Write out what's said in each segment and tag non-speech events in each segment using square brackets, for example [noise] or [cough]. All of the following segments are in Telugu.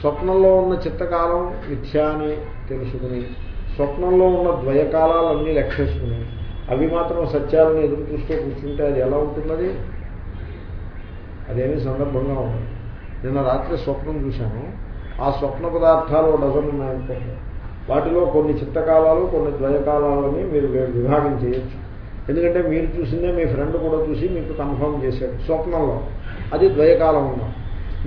స్వప్నంలో ఉన్న చిత్తకాలం మిథ్యా అని తెలుసుకుని స్వప్నంలో ఉన్న ద్వయకాలాలన్నీ లెక్కేసుకుని అవి మాత్రం సత్యాలను ఎదురు చూస్తూ కూర్చుంటే అది ఎలా ఉంటున్నది? అదేమీ సందర్భంగా ఉంది నిన్న రాత్రి స్వప్నం చూశాను. ఆ స్వప్న పదార్థాలు డజన్ ఉన్నాయనుకోండి వాటిలో కొన్ని చిత్తకాలాలు కొన్ని ద్వయకాలాలని మీరు విభాగం చేయొచ్చు. ఎందుకంటే మీరు చూసిందే మీ ఫ్రెండ్ కూడా చూసి మీకు కన్ఫర్మ్ చేశాడు స్వప్నంలో. అది ద్వయకాలం ఉన్నాం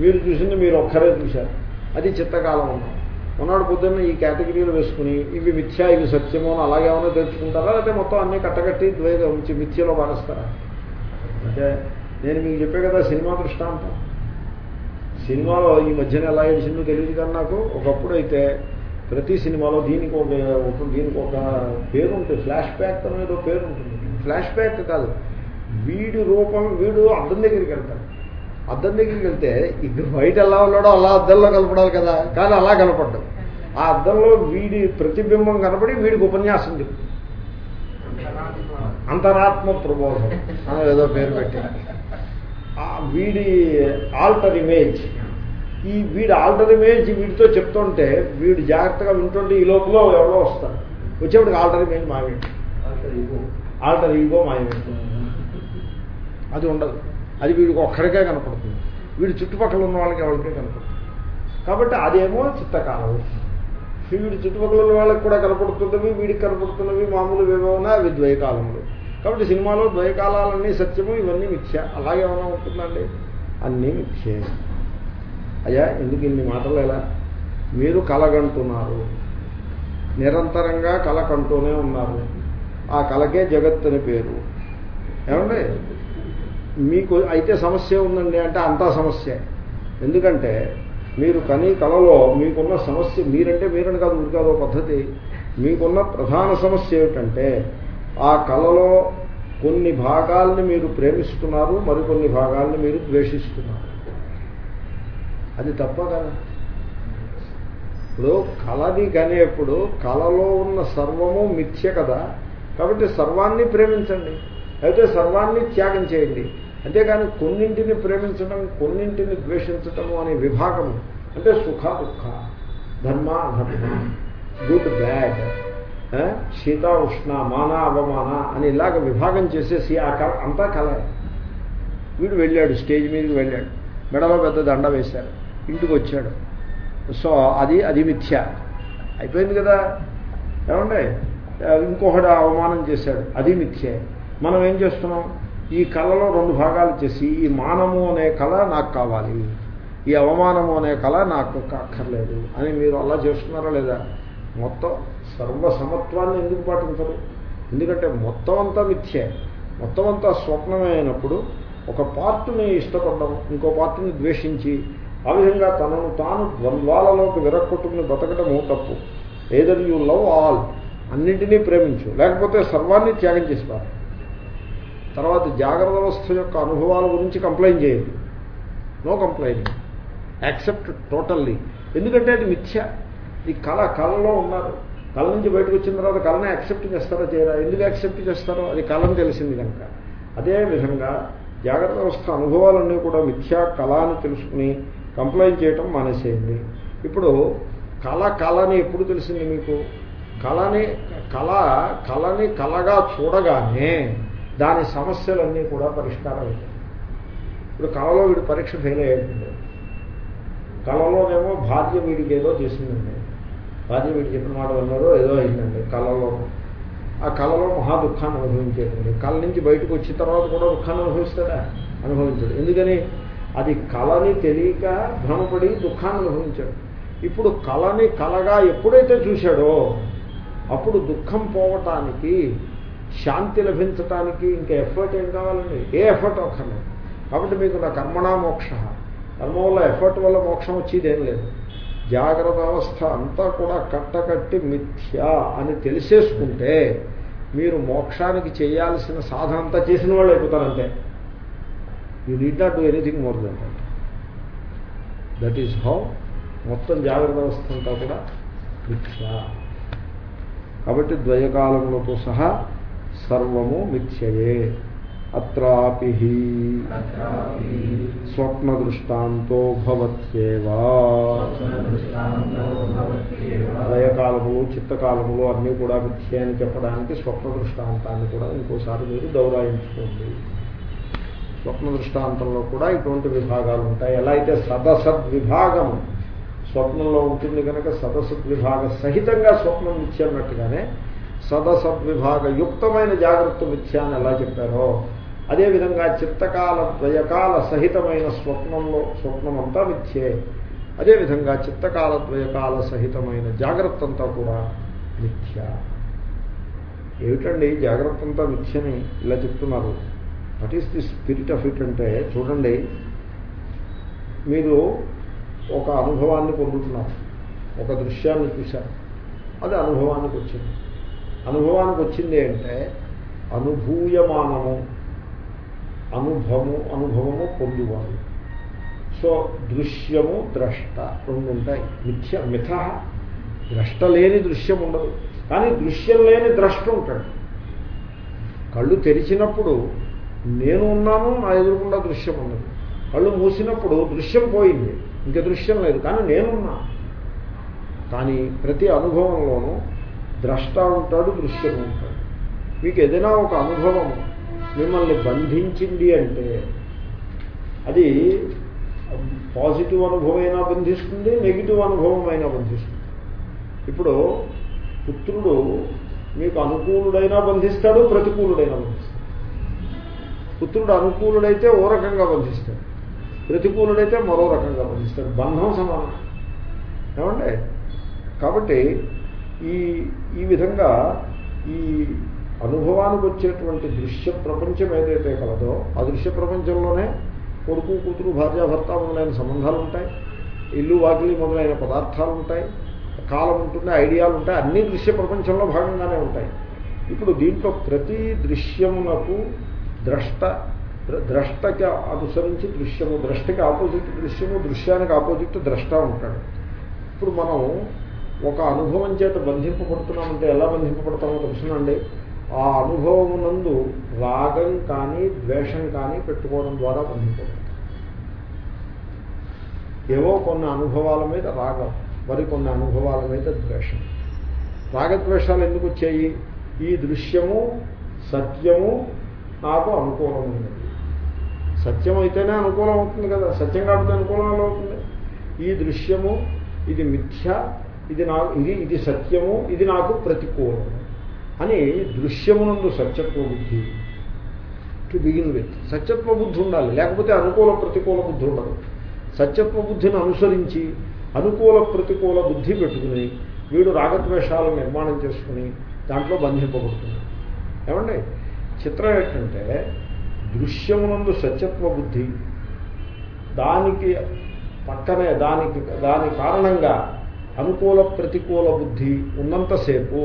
మీరు చూసింది మీరు ఒక్కరే చూశారు. అది చిత్తకాలం ఉన్నాం ఉన్నాడు పొద్దున్న ఈ కేటగిరీలు వేసుకుని ఇవి మిథ్యా ఇవి సత్యమో అని అలాగేమన్నా తెలుసుకుంటారా? లేకపోతే మొత్తం అన్నీ కట్టకట్టి ద్వైత ఉంచి మిథ్యలో పారేస్తారా? అంటే నేను మీకు చెప్పే కదా సినిమా దృష్టాంతం. సినిమాలో ఈ మధ్యన ఎలా ఏడిచిందో తెలియదు కానీ నాకు. ఒకప్పుడు అయితే ప్రతి సినిమాలో దీనికి ఒక దీనికి ఒక పేరు ఉంటుంది. ఫ్లాష్ బ్యాక్ అనేది ఒక పేరు ఉంటుంది. ఫ్లాష్ బ్యాక్ కాదు. వీడి రూపం వీడు అర్థం దగ్గరికి వెళ్తాడు. అద్దం దగ్గరికి వెళ్తే ఇక బయట ఎలా ఉన్నాడో అలా అద్దంలో కలపడాలి కదా. కానీ అలా కనపడ్డాడు ఆ అద్దంలో వీడి ప్రతిబింబం కనపడి వీడికి ఉపన్యాసం చెప్తుంది. అంతరాత్మ ప్రబోధం అని ఏదో పేరు పెట్టి ఆ వీడి ఆల్టర్ ఇమేజ్. ఈ వీడి ఆల్టర్ ఇమేజ్ వీడితో చెప్తుంటే వీడు జాగ్రత్తగా వింటుంటే ఈ లోపల ఎవరో వస్తారు. వచ్చేప్పటికి ఆల్టర్ ఇమేజ్ మావేంటి ఆల్టర్ ఈగో. మాయమేంటి అది ఉండదు. అది వీడికి ఒక్కడికే కనపడుతుంది వీడి చుట్టుపక్కల ఉన్న వాళ్ళకి ఎవరికే కనపడుతుంది కాబట్టి అదేమో చిత్తకాలం వీడి చుట్టుపక్కల ఉన్న వాళ్ళకి కూడా కనపడుతున్నవి వీడికి కనపడుతున్నవి మామూలు ఏమన్నా అవి ద్వైకాలములు. కాబట్టి సినిమాలో ద్వైకాలాలన్నీ సత్యము ఇవన్నీ మిథ్య. అలాగే ఏమైనా ఉంటుందండి? అన్నీ మిథ్యే. అయ్యా ఎందుకు ఇన్ని మాటలు ఎలా మీరు కలగంటున్నారు. నిరంతరంగా కల కంటూనే ఉన్నారు. ఆ కలకే జగత్ అని పేరు. ఏమండి? మీకు అయితే సమస్య ఉందండి అంటే అంతా సమస్య. ఎందుకంటే మీరు కని కలలో మీకున్న సమస్య మీరంటే మీరని కాదు ఊరి కాదో పద్ధతి. మీకున్న ప్రధాన సమస్య ఏమిటంటే ఆ కళలో కొన్ని భాగాల్ని మీరు ప్రేమిస్తున్నారు మరికొన్ని భాగాల్ని మీరు ద్వేషిస్తున్నారు. అది తప్ప కదా. ఇప్పుడు కళని కనేప్పుడు కళలో ఉన్న సర్వము మిథ్య కదా. కాబట్టి సర్వాన్ని ప్రేమించండి. అయితే సర్వాన్ని త్యాగం చేయండి. అంతేగాని కొన్నింటిని ప్రేమించడం కొన్నింటిని ద్వేషించటము అనే విభాగము అంటే సుఖ దుఃఖ ధర్మ అధర్మ గుడ్ బ్యాడ్ శీత ఉష్ణ మాన అవమాన అని ఇలాగ విభాగం చేసేసి ఆ కళ అంతా కళ. వీడు వెళ్ళాడు స్టేజ్ మీదకి వెళ్ళాడు. మెడలో పెద్ద దండ వేశారు. ఇంటికి వచ్చాడు. సో అది అది మిథ్య. అయిపోయింది కదా. ఏమండి? ఇంకొకటి అవమానం చేశాడు. అది మిథ్యే. మనం ఏం చేస్తున్నాం? ఈ కళలో రెండు భాగాలు చేసి ఈ మానము అనే కళ నాకు కావాలి ఈ అవమానము అనే కళ నాకు అక్కర్లేదు అని మీరు అలా చేస్తున్నారా లేదా? మొత్తం సర్వ సమత్వాన్ని ఎందుకు పాటించరు? ఎందుకంటే మొత్తం అంతా మిథ్యే. మొత్తం అంతా స్వప్నమే అయినప్పుడు ఒక పార్ట్ని ఇష్టపడడం ఇంకో పార్ట్ని ద్వేషించి ఆ విధంగా తనను తాను ద్వంద్వాలలోకి విరక్కొట్టుకుని బతకడము తప్పు. ఏదర్ యూ లవ్ ఆల్ అన్నింటినీ ప్రేమించు. లేకపోతే సర్వాన్ని త్యాగం చేస్తారు తర్వాత జాగ్రత్త అవస్థ యొక్క అనుభవాల గురించి కంప్లైంట్ చేయండి నో కంప్లైంట్ యాక్సెప్ట్ టోటల్లీ ఎందుకంటే అది మిథ్య. ఈ కళ కళలో ఉన్నారు. కళ నుంచి బయటకు వచ్చిన తర్వాత కళని యాక్సెప్ట్ చేస్తారో చేయరా? ఎందుకు యాక్సెప్ట్ చేస్తారో? అది కళని తెలిసింది కనుక. అదే విధంగా జాగ్రత్త అవస్థ అనుభవాలన్నీ కూడా మిథ్యా కళ అని తెలుసుకుని కంప్లైంట్ చేయటం మానేసేయండి. ఇప్పుడు కళ కళని ఎప్పుడు తెలిసింది మీకు? కళని కళ కళని కళగా చూడగానే దాని సమస్యలన్నీ కూడా పరిష్కారం అవుతాయి ఇప్పుడు కళలో వీడు పరీక్ష ఫెయిల్ అయ్యేటండి కళలోనేమో భార్య వీడికి ఏదో చేసిందండి. భార్య వీడికి చెప్పిన మాట విన్నారో ఏదో అయిందండి కళలో. ఆ కళలో మహా దుఃఖాన్ని అనుభవించేటండి కళ నుంచి బయటకు వచ్చిన తర్వాత కూడా దుఃఖాన్ని అనుభవిస్తాడా? అనుభవించాడు. ఎందుకని? అది కళని తెలియక భ్రమపడి దుఃఖాన్ని అనుభవించాడు. ఇప్పుడు కళని కళగా ఎప్పుడైతే చూశాడో అప్పుడు దుఃఖం పోవటానికి శాంతి లభించటానికి ఇంకా ఎఫర్ట్ ఏం కావాలండి? ఏ ఎఫర్ట్ ఒక్కర్లేదు కాబట్టి మీకు నా కర్మణా మోక్ష. కర్మ వల్ల ఎఫర్ట్ వల్ల మోక్షం వచ్చేది ఏం లేదు. జాగ్రత్త అవస్థ అంతా కూడా కట్టకట్టి మిథ్య అని తెలిసేసుకుంటే మీరు మోక్షానికి చేయాల్సిన సాధన అంతా చేసిన వాళ్ళు అయిపోతారంతే you need not do anything more than that that is how మొత్తం జాగ్రత్త అవస్థ అంతా కూడా మిథ్య. కాబట్టి ద్వయకాలములతో సహా సర్వము మిథ్యయే. అత్రాపి స్వప్న దృష్టాంతో భవత్యేవా. లయకాలములు చిత్తకాలములు అన్నీ కూడా మిథ్య అని చెప్పడానికి స్వప్న దృష్టాంతాన్ని కూడా ఇంకోసారి మీరు దౌరాయించుకోండి స్వప్న దృష్టాంతంలో కూడా ఇటువంటి విభాగాలు ఉంటాయి. ఎలా అయితే సదసద్విభాగము స్వప్నంలో ఉంటుంది కనుక సదసద్విభాగ సహితంగా స్వప్నం మిథ్య సదసద్విభాగ యుక్తమైన జాగ్రత్త మిథ్య అని ఎలా చెప్పారో అదేవిధంగా చిత్తకాల ద్వయకాల సహితమైన స్వప్నంలో స్వప్నమంతా మిథ్యే అదేవిధంగా చిత్తకాల ద్వయకాల సహితమైన జాగ్రత్త అంతా కూడా మిథ్య ఏమిటండి జాగ్రత్త అంతా మిథ్యని ఇలా చెప్తున్నారు? What is the spirit of it అంటే చూడండి మీరు ఒక అనుభవాన్ని పొందుతున్నారు. ఒక దృశ్యాన్ని చూశారు. అది అనుభవానికి వచ్చింది. అనుభవానికి వచ్చింది అంటే అనుభూయమానము అనుభవము అనుభవము పొందువాడు. సో దృశ్యము ద్రష్ట రెండు ఉంటాయి. మిథ్య మిథ ద్రష్ట లేని దృశ్యం ఉండదు. కానీ దృశ్యం లేని ద్రష్ట ఉంటాడు. కళ్ళు తెరిచినప్పుడు నేను ఉన్నాను నా ఎదురుకుండా దృశ్యం ఉన్నది. కళ్ళు మూసినప్పుడు దృశ్యం పోయింది. ఇంక దృశ్యం లేదు. కానీ నేనున్నా కానీ ప్రతి అనుభవంలోనూ ద్రష్ట ఉంటాడు దృశ్యం ఉంటాడు. మీకు ఏదైనా ఒక అనుభవం మిమ్మల్ని బంధించింది అంటే అది పాజిటివ్ అనుభవమైనా బంధిస్తుంది నెగిటివ్ అనుభవం అయినా బంధిస్తుంది. ఇప్పుడు పుత్రుడు మీకు అనుకూలుడైనా బంధిస్తాడు ప్రతికూలుడైనా బంధిస్తాడు. పుత్రుడు అనుకూలుడైతే ఓ రకంగా బంధిస్తాడు. ప్రతికూలుడైతే మరో రకంగా బంధిస్తాడు. బంధం సమానం. ఏమండి? కాబట్టి ఈ ఈ విధంగా ఈ అనుభవానికి వచ్చేటువంటి దృశ్య ప్రపంచం ఏదైతే కలదో ఆ దృశ్య ప్రపంచంలోనే కొడుకు కూతురు భార్యాభర్త మొదలైన సంబంధాలు ఉంటాయి. ఇల్లు వాకిలి మొదలైన పదార్థాలు ఉంటాయి. కాలం ఉంటుంది ఐడియాలు ఉంటాయి. అన్ని దృశ్య ప్రపంచంలో భాగంగానే ఉంటాయి. ఇప్పుడు దీంట్లో ప్రతి దృశ్యమునకు ద్రష్ట ద్రష్టకి అనుసరించి దృశ్యము ద్రష్టకి ఆపోజిట్ దృశ్యము దృశ్యానికి ఆపోజిట్ ద్రష్ట ఉంటాడు. ఇప్పుడు మనం ఒక అనుభవం చేత బంధింపబడుతున్నామంటే ఎలా బంధింపబడతామో తెలుసునండి. ఆ అనుభవమునందు రాగం కానీ ద్వేషం కానీ పెట్టుకోవడం ద్వారా బంధింపబడతాం ఏవో కొన్ని అనుభవాల మీద రాగం మరి కొన్ని అనుభవాల మీద ద్వేషం. రాగద్వేషాలు ఎందుకు వచ్చాయి? ఈ దృశ్యము సత్యము నాకు అనుకూలమైనది. సత్యం అయితేనే అనుకూలం అవుతుంది కదా సత్యం కాబట్టి అనుకూలం అవుతుంది ఈ దృశ్యము ఇది మిథ్య ఇది నా ఇది ఇది సత్యము ఇది నాకు ప్రతికూలము అని దృశ్యమునందు సత్యత్వ బుద్ధి టు బిగిన్ విత్ సత్యత్వ బుద్ధి ఉండాలి. లేకపోతే అనుకూల ప్రతికూల బుద్ధి ఉండదు. సత్యత్వ బుద్ధిని అనుసరించి అనుకూల ప్రతికూల బుద్ధి పెట్టుకుని వీడు రాగద్వేషాలు నిర్మాణం చేసుకుని దాంట్లో బంధింపబడుతున్నాడు ఏమండి? చిత్రం ఏంటంటే దృశ్యమునందు సత్యత్వ బుద్ధి దానికి పక్కనే దానికి దాని కారణంగా అనుకూల ప్రతికూల బుద్ధి ఉన్నంతసేపు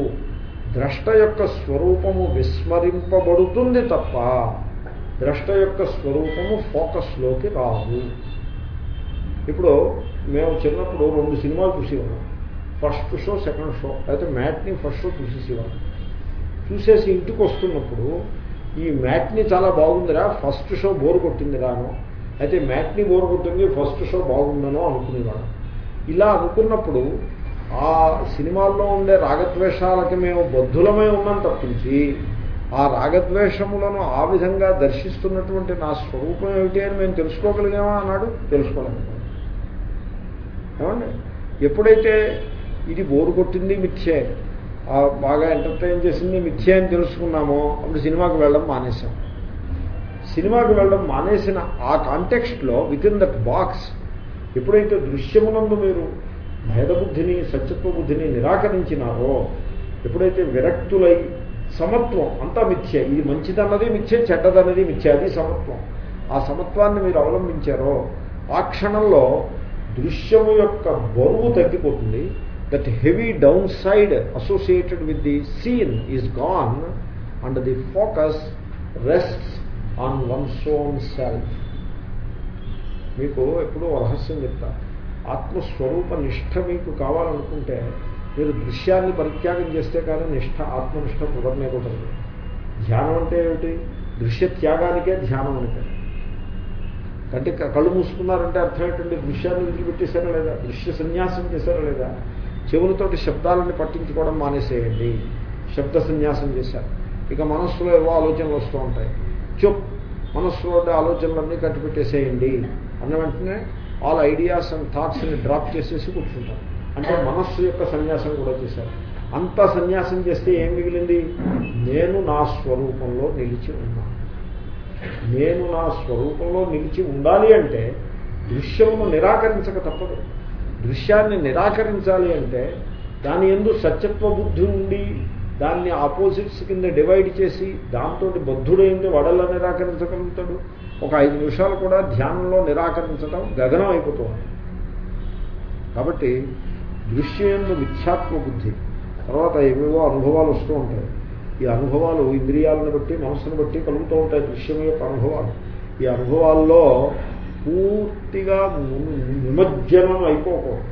ద్రష్ట యొక్క స్వరూపము విస్మరింపబడుతుంది తప్ప ద్రష్ట యొక్క స్వరూపము ఫోకస్లోకి రాదు. ఇప్పుడు మేము చిన్నప్పుడు రెండు సినిమాలు చూసేవాళ్ళం. ఫస్ట్ షో సెకండ్ షో అయితే మ్యాట్ని ఫస్ట్ షో చూసేసేవాళ్ళం. చూసేసి ఇంటికి వస్తున్నప్పుడు ఈ మ్యాట్ని చాలా బాగుందిరా ఫస్ట్ షో బోర్ కొట్టిందిరాను అయితే మ్యాట్ని బోర్ కొట్టింది ఫస్ట్ షో బాగుందనో అనుకునేవాడు ఇలా అనుకున్నప్పుడు ఆ సినిమాల్లో ఉండే రాగద్వేషాలకి మేము బద్ధులమై ఉన్నాం తప్పించి ఆ రాగద్వేషములను ఆ విధంగా దర్శిస్తున్నటువంటి నా స్వరూపం ఏమిటి అని మేము తెలుసుకోగలిగామా అన్నాడు? తెలుసుకోలేము ఏమండి? ఎప్పుడైతే ఇది బోరు కొట్టింది మిథ్యే బాగా ఎంటర్టైన్ చేసింది మిథ్యే అని తెలుసుకున్నామో అప్పుడు సినిమాకి వెళ్ళడం మానేశాం. సినిమాకి వెళ్ళడం మానేసిన ఆ కాంటెక్స్ట్లో విత్ ఇన్ దట్ బాక్స్ ఎప్పుడైతే దృశ్యమునందు మీరు భేదబుద్ధిని సత్యత్వ బుద్ధిని నిరాకరించినారో ఎప్పుడైతే విరక్తులై సమత్వం అంతా మిథ్య ఇది మంచిదన్నది మిథ్య చెడ్డదన్నది మిథ్య అది సమత్వం. ఆ సమత్వాన్ని మీరు అవలంబించారో ఆ క్షణంలో దృశ్యము యొక్క బరువు తగ్గిపోతుంది. That heavy downside associated with the scene is gone and the focus rest on one's own self మీకు ఎప్పుడూ రహస్యం చెప్తా. ఆత్మస్వరూప నిష్ట మీకు కావాలనుకుంటే మీరు దృశ్యాన్ని పరిత్యాగం చేస్తే కానీ నిష్ట ఆత్మనిష్ట కుదరనే కుదరదు. ధ్యానం అంటే ఏమిటి? దృశ్య త్యాగానికే ధ్యానం అంటే కంటే కళ్ళు మూసుకున్నారంటే అర్థం ఏంటంటే దృశ్యాన్ని వదిలిపెట్టేశారా లేదా? దృశ్య సన్యాసం చేశారా లేదా? చెవులతోటి శబ్దాలను పట్టించుకోవడం మానేసేయండి. శబ్ద సన్యాసం చేశారు. ఇక మనస్సులో ఏవో ఆలోచనలు వస్తూ ఉంటాయి. చెప్! మనస్సులో ఆలోచనలన్నీ కట్టిపెట్టేసేయండి. అన్న వెంటనే ఆల్ ఐడియాస్ అండ్ థాట్స్ని డ్రాప్ చేసేసి కూర్చుంటారు అంటే మనస్సు యొక్క సన్యాసం కూడా చేశారు. అంతా సన్యాసం చేస్తే ఏం మిగిలింది? నేను నా స్వరూపంలో నిలిచి ఉన్నాను నేను నా స్వరూపంలో నిలిచి ఉండాలి అంటే దృశ్యమును నిరాకరించక తప్పదు. దృశ్యాన్ని నిరాకరించాలి అంటే దాని ఎందు సత్యత్వ బుద్ధి ఉండి దాన్ని ఆపోజిట్స్ కింద డివైడ్ చేసి దాంతో బద్ధుడైంది వడల్లా నిరాకరించగలుగుతాడు? ఒక ఐదు నిమిషాలు కూడా ధ్యానంలో నిరాకరించడం గగనం అయిపోతుంది. కాబట్టి దృశ్యంలో మిథ్యాత్మ బుద్ధి తర్వాత ఏవేవో అనుభవాలు వస్తూ ఉంటాయి. ఈ అనుభవాలు ఇంద్రియాలను బట్టి మనస్సును బట్టి కలుగుతూ ఉంటాయి దృశ్యం యొక్క అనుభవాలు. ఈ అనుభవాల్లో పూర్తిగా నిమజ్జనం అయిపోకూడదు.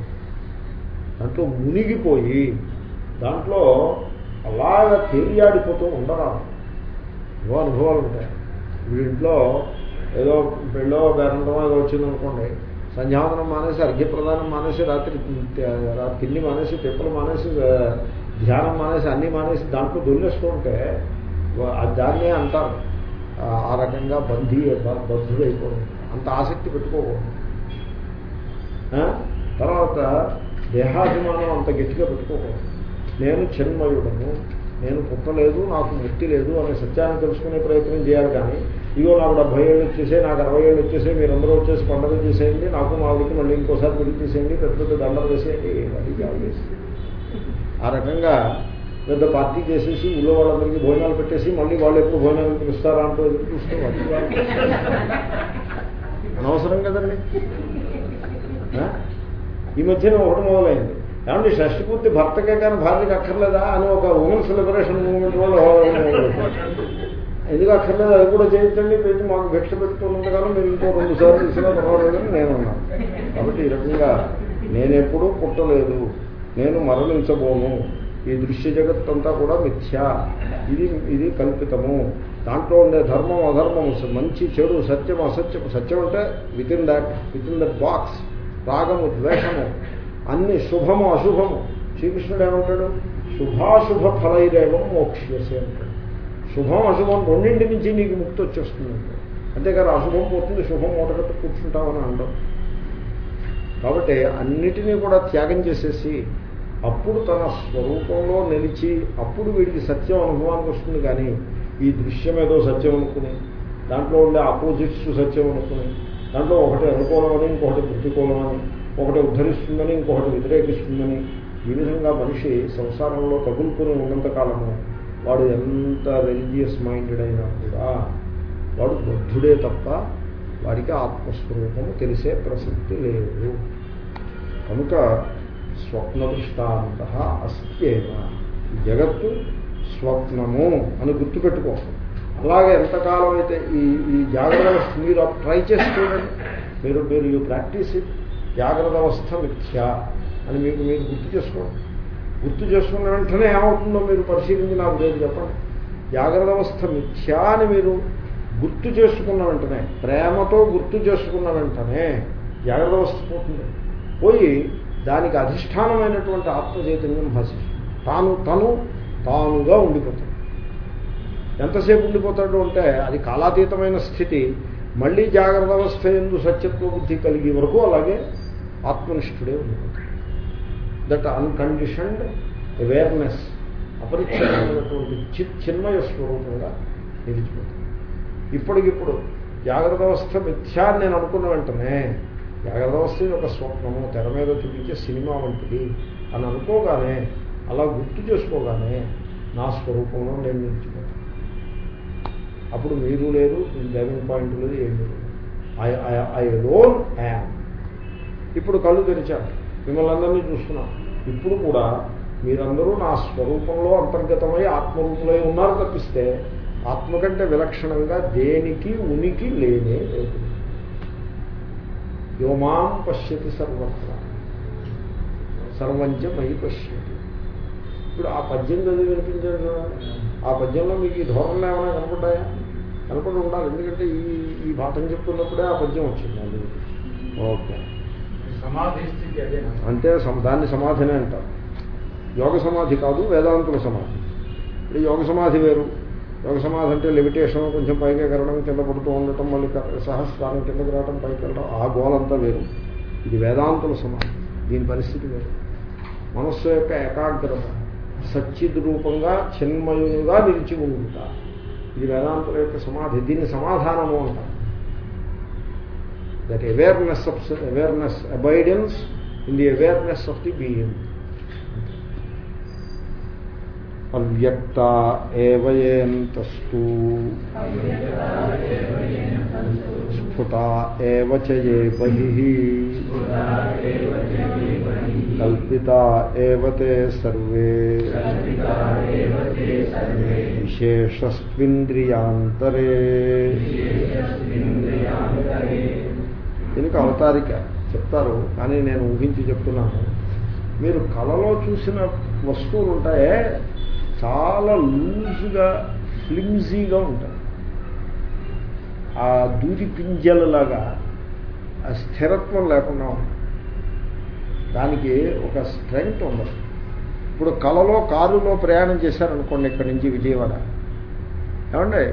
దాంట్లో మునిగిపోయి దాంట్లో అలాగా తేలియాడిపోతూ ఉండరాదు. ఏవో అనుభవాలు ఉంటాయి. వీడింట్లో ఏదో పెళ్ళో బేరంటమో ఏదో వచ్చిందనుకోండి సంధ్యావనం మానేసి అర్ఘ్యప్రదానం మానేసి రాత్రి తిండి మానేసి తిప్పలు మానేసి ధ్యానం మానేసి అన్నీ మానేసి దాంట్లో దొల్లేస్తూ ఉంటే ఆ దాన్నే అంటారు. ఆ రకంగా బంధీ బ- అయిపోవడం. అంత ఆసక్తి పెట్టుకోకూడదు. తర్వాత దేహాభిమానం అంత గట్టిగా పెట్టుకోకూడదు. నేను చిన్మయుడను నేను పుట్టలేదు నాకు ముక్తి లేదు అనే సత్యాన్ని తెలుసుకునే ప్రయత్నం చేయాలి కానీ ఇదిగో నాకు డెబ్బై ఏళ్ళు వచ్చేసే నాకు అరవై ఏళ్ళు వచ్చేసే మీరందరూ వచ్చేసి పండుగ చేసేయండి నాకు మా ఆవిడకి మళ్ళీ ఇంకోసారి పెళ్ళి చేసేయండి పెద్ద పెద్ద దండలు వేసేయండి అది కాదు ఆ రకంగా పెద్ద పార్టీ చేసేసి ఊళ్ళో వాళ్ళందరికీ భోజనాలు పెట్టేసి మళ్ళీ వాళ్ళు ఎప్పుడు భోజనాలు పిలుస్తారా అంటూ ఎదురు చూస్తూ అనవసరం కదండి. ఈ మధ్యన ఒకటి మొదలైంది. ఏమంటే షష్టి పూర్తి భర్తకే కానీ భార్యకి అక్కర్లేదా అని ఒక ఉమెన్స్ లిబరేషన్ మూవ్మెంట్ వాళ్ళు ఎందుకు అక్కర్లేదు అది కూడా చేయించండి? పెట్టి మాకు భిక్ష పెట్టుకున్నంతకాలం మీరు ఇంకో రెండు సార్లు తీసినా పర్వాలేదని నేను కాబట్టి ఈ రకంగా నేనెప్పుడూ పుట్టలేదు. నేను మరణించబోను. ఈ దృశ్య జగత్తంతా కూడా మిథ్యా. ఇది ఇది కల్పితము. దాంట్లో ఉండే ధర్మం అధర్మం మంచి చెడు సత్యం అసత్యం సత్యం అంటే within that within that box రాగము ద్వేషము అన్ని శుభము అశుభము. శ్రీకృష్ణుడు ఏమంటాడు? శుభాశుభ ఫలైరేవం మోక్ష్యసే అంటాడు. శుభం అశుభం రెండింటి నుంచి నీకు ముక్తి వచ్చేస్తుంది. అంతేకాదు అశుభం పోతుంది శుభం మూటగట్టు కూర్చుంటామని అంటాం కాబట్టి అన్నిటినీ కూడా త్యాగం చేసేసి అప్పుడు తన స్వరూపంలో నిలిచి అప్పుడు వీడికి సత్యం అనుభవానికి వస్తుంది కానీ ఈ దృశ్యం ఏదో సత్యం అనుకుని దాంట్లో ఉండే ఆపోజిట్స్ సత్యం అనుకుని దాంట్లో ఒకటి అనుకూలమని ఇంకొకటి ప్రతికూలమని ఒకటి ఉద్ధరిస్తుందని ఇంకొకటి వ్యతిరేకిస్తుందని ఈ విధంగా మనిషి సంసారంలో తగులుకొని ఉన్నంతకాలము వాడు ఎంత రిలీజియస్ మైండెడ్ అయినా కూడా వాడు బుద్ధుడే తప్ప వాడికి ఆత్మస్వరూపము తెలిసే ప్రసక్తి లేదు. కనుక స్వప్నదృష్టాంత దృష్టాంత జగత్తు స్వప్నము అని గుర్తుపెట్టుకో. అలాగే ఎంతకాలం అయితే ఈ ఈ జాగ్రత్త అవస్థ మీరు ట్రై చేసి చూడండి. మీరు మీరు యూ ప్రాక్టీస్ ఇట్ జాగ్రత్త అవస్థ మిథ్య అని మీకు మీరు గుర్తు చేసుకోండి. గుర్తు చేసుకున్న వెంటనే ఏమవుతుందో మీరు పరిశీలించి నాకు లేదు చెప్పండి. జాగ్రత్త అవస్థ మిథ్యా అని మీరు గుర్తు చేసుకున్న వెంటనే ప్రేమతో గుర్తు చేసుకున్న వెంటనే జాగ్రత్త అవస్థ పోతుంది. పోయి దానికి అధిష్టానమైనటువంటి ఆత్మచైతన్యం భాషిస్తుంది తాను తను తానుగా ఉండిపోతాడు. ఎంతసేపు ఉండిపోతాడు అంటే అది కాలాతీతమైన స్థితి. మళ్ళీ జాగ్రత్త అవస్థ ఎందు సత్యత్వ బుద్ధి కలిగే వరకు అలాగే ఆత్మనిష్ఠుడే ఉండిపోతాడు. దట్ అన్కండిషన్డ్ అవేర్నెస్ అపరిచ్ఛిన్నమైనటువంటి చిత్ చిన్మయ స్వరూపంగా నిలిచిపోతుంది. ఇప్పటికిప్పుడు జాగ్రత్త అవస్థ మిథ్యా నేను అనుకున్న వెంటనే జాగ్రత్త అవస్థ ఒక స్వప్నము తెర మీద చూపించే సినిమా వంటిది అని అనుకోగానే అలా గుర్తు చేసుకోగానే నా స్వరూపంలో నేను నిలిచిపోతాను. అప్పుడు మీరు లేదు లెవెన్ పాయింట్ లేదు ఏమి లేదు. ఐ ఐ లోన్ యామ్ ఇప్పుడు కళ్ళు తెరిచాను మిమ్మల్ని అందరినీ చూస్తున్నాం. ఇప్పుడు కూడా మీరందరూ నా స్వరూపంలో అంతర్గతమై ఆత్మరూపులై ఉన్నారు తప్పిస్తే ఆత్మ కంటే విలక్షణంగా దేనికి ఉనికి లేనే లేదు. వ్యోమాం పశ్యతి సర్వత్ర. సర్వంచ మై పశ్యతి. ఇప్పుడు ఆ పద్యం చదివి వినిపించారు కదా. ఆ పద్యంలో మీకు ఈ ధోరణులు ఏమైనా కనపడ్డాయా? కనపడి ఉండాలి. ఎందుకంటే ఈ ఈ పాఠం చెప్తున్నప్పుడే ఆ పద్యం వచ్చింది ఓకే. సమాధి అంటే దాన్ని సమాధినే అంటారు. యోగ సమాధి కాదు వేదాంతుల సమాధి. ఇప్పుడు యోగ సమాధి వేరు. యోగ సమాధి అంటే లిమిటేషన్ కొంచెం పైకి ఎగరడం కింద పడుతూ ఉండటం మళ్ళీ సహస్రాన్ని కిందకి రావడం పైకి వెళ్ళడం ఆ గోలంతా వేరు. ఇది వేదాంతుల సమాధి. దీని పరిస్థితి వేరు. మనస్సు యొక్క ఏకాగ్రత సచ్చిద్ రూపంగా చిన్మయులుగా నిలిచి ఉంటా ఇది వేదాంతుల యొక్క సమాధి. దీన్ని సమాధానము అంటారు. That awareness awareness abidance in the awareness of the being. అవ్యక్త ఏవయేంతస్తు స్ఫుట ఏవ చ ఏ బహిః కల్పిత ఏవ తే సర్వే విశేషస్వింద్రియాంతరే దీనికి అవతారిక చెప్తారు కానీ నేను ఊహించి చెప్తున్నాను. మీరు కళలో చూసిన వస్తువులు ఉంటాయే చాలా లూజుగా ఫ్లిమ్జీగా ఉంటాయి. ఆ దూది పింజలలాగా ఆ స్థిరత్వం లేకుండా ఉంటుంది దానికి ఒక స్ట్రెంగ్త్ ఉండదు. ఇప్పుడు కళలో కారులో ప్రయాణం చేశారనుకోండి ఇక్కడి నుంచి విజయవాడ. ఏమండి?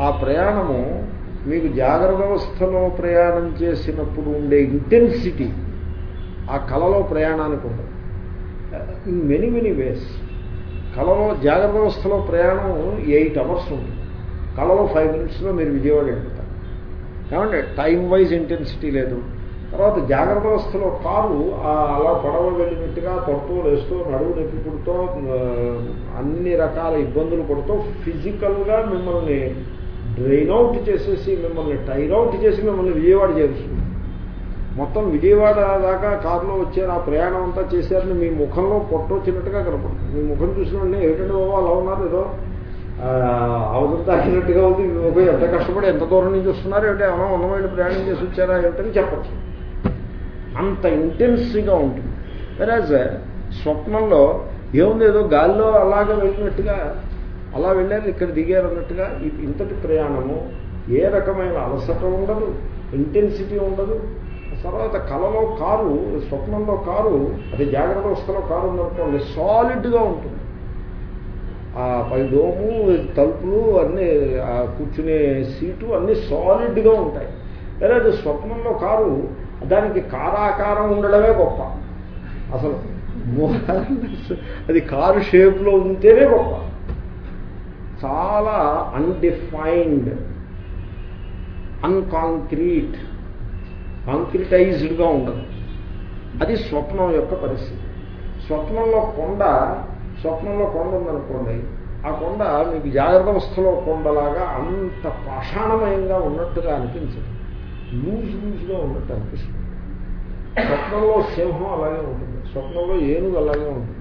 ఆ ప్రయాణము మీకు జాగ్రత్త వ్యవస్థలో ప్రయాణం చేసినప్పుడు ఉండే ఇంటెన్సిటీ ఆ కళలో ప్రయాణానికి ఉండదు. ఇన్ మెనీ మెనీ వేస్ కళలో జాగ్రత్త వ్యవస్థలో ప్రయాణం ఎయిట్ అవర్స్ ఉంటుంది. కళలో ఫైవ్ మినిట్స్లో మీరు విజయవాడ వెళ్తారు. ఏమంటే టైం వైజ్ ఇంటెన్సిటీ లేదు. తర్వాత జాగ్రత్త వ్యవస్థలో కారు అలా పడవ వెళ్ళినట్టుగా కొడుతూ లేస్తూ నడువు నొప్పి పుడుతూ అన్ని రకాల ఇబ్బందులు పడుతూ ఫిజికల్గా మిమ్మల్ని డ్రైన్ అవుట్ చేసేసి మిమ్మల్ని టైర్ అవుట్ చేసి మిమ్మల్ని విజయవాడ చేరుస్తుంది. మొత్తం విజయవాడ దాకా కారులో వచ్చారు. ఆ ప్రయాణం అంతా చేశారని మీ ముఖంలో పొట్ట వచ్చినట్టుగా కనపడుతుంది. మీ ముఖం చూసిన వెంటనే ఏమిటంటే బాబు అలా ఉన్నారు? ఏదో ఆ, అవసరం తాకినట్టుగా ఉంది. ముఖం ఎంత కష్టపడి ఎంత దూరం నుంచి వస్తున్నారు? ఏమిటి ఏమైనా ఉన్నమైన ప్రయాణం చేసి వచ్చారా? ఏమిటని చెప్పచ్చు. అంత ఇంటెన్స్గా ఉంటుంది. వెరాజ్ స్వప్నంలో ఏముంది? ఏదో గాల్లో అలాగే వెళ్ళినట్టుగా అలా వెళ్ళారు ఇక్కడ దిగారు అన్నట్టుగా ఇంతటి ప్రయాణము ఏ రకమైన అలసట ఉండదు ఇంటెన్సిటీ ఉండదు. తర్వాత కళలో కారు స్వప్నంలో కారు అది జాగ్రత్త అవస్థలో కారు ఉందనుకోండి సాలిడ్గా ఉంటుంది. ఆ పైదోము తలుపులు అన్నీ కూర్చునే సీటు అన్నీ సాలిడ్గా ఉంటాయి. లేదా స్వప్నంలో కారు దానికి కారాకారం ఉండడమే గొప్ప. అసలు అది కారు షేప్లో ఉంటేనే గొప్ప. చాలా అన్డిఫైన్డ్ అన్కాంక్రీట్ కాంక్రిటైజ్డ్గా ఉండదు. అది స్వప్నం యొక్క పరిస్థితి. స్వప్నంలో కొండ స్వప్నంలో కొండ ఉందనుకోండి ఆ కొండ మీకు జాగ్రత్త అవస్థలో కొండలాగా అంత పాషాణమయంగా ఉన్నట్టుగా అనిపించదు. లూజ్ లూజ్గా ఉన్నట్టు అనిపిస్తుంది. స్వప్నంలో సింహం అలాగే ఉంటుంది. స్వప్నంలో ఏనుగు అలాగే ఉంటుంది.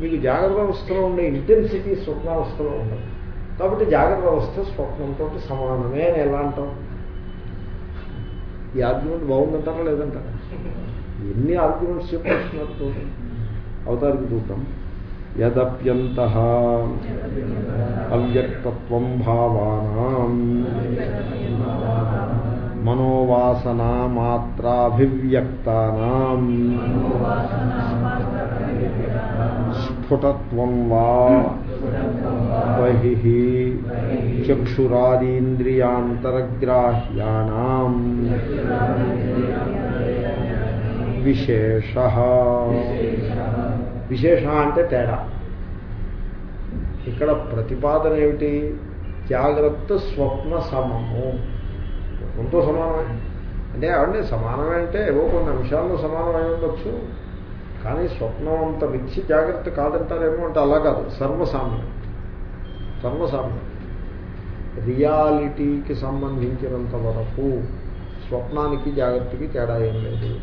మీకు జాగ్రత్త అవస్థలో ఉండే ఇంటెన్సిటీ స్వప్నావస్థలో ఉండదు. కాబట్టి జాగ్రత్త వ్యవస్థ స్వప్నంతో సమానమే అని ఎలా అంటాం ఈ ఆర్గ్యుమెంట్ బాగుందంటారా లేదంటారా? ఎన్ని ఆర్గ్యుమెంట్స్ చెప్పేస్తున్నారు అవతారికి చూద్దాం. యదప్యంత అవ్యక్తత్వం భావానా మనోవాసనామాత్రాభివ్యక్తానా స్ఫుటత్వం వా బహిః చక్షురాదీంద్రియాంతరగ్రాహ్యానాం విశేష విశేష అంటే తేడా। ఇక్కడ ప్రతిపాదన ఏమిటి? జాగ్రత్త స్వప్న సమము। స్వప్నంతో సమానమే. అంటే అవండి సమానమే అంటే ఏవో కొన్ని అంశాల్లో సమానమై ఉండొచ్చు. కానీ స్వప్నం అంత మిచ్చి జాగ్రత్త కాదంటారేమో అంటే అలా కాదు. సర్వసామ్యం. సర్వసామ్యం. రియాలిటీకి సంబంధించినంత వరకు స్వప్నానికి జాగ్రత్తకి తేడా ఏం లేదు.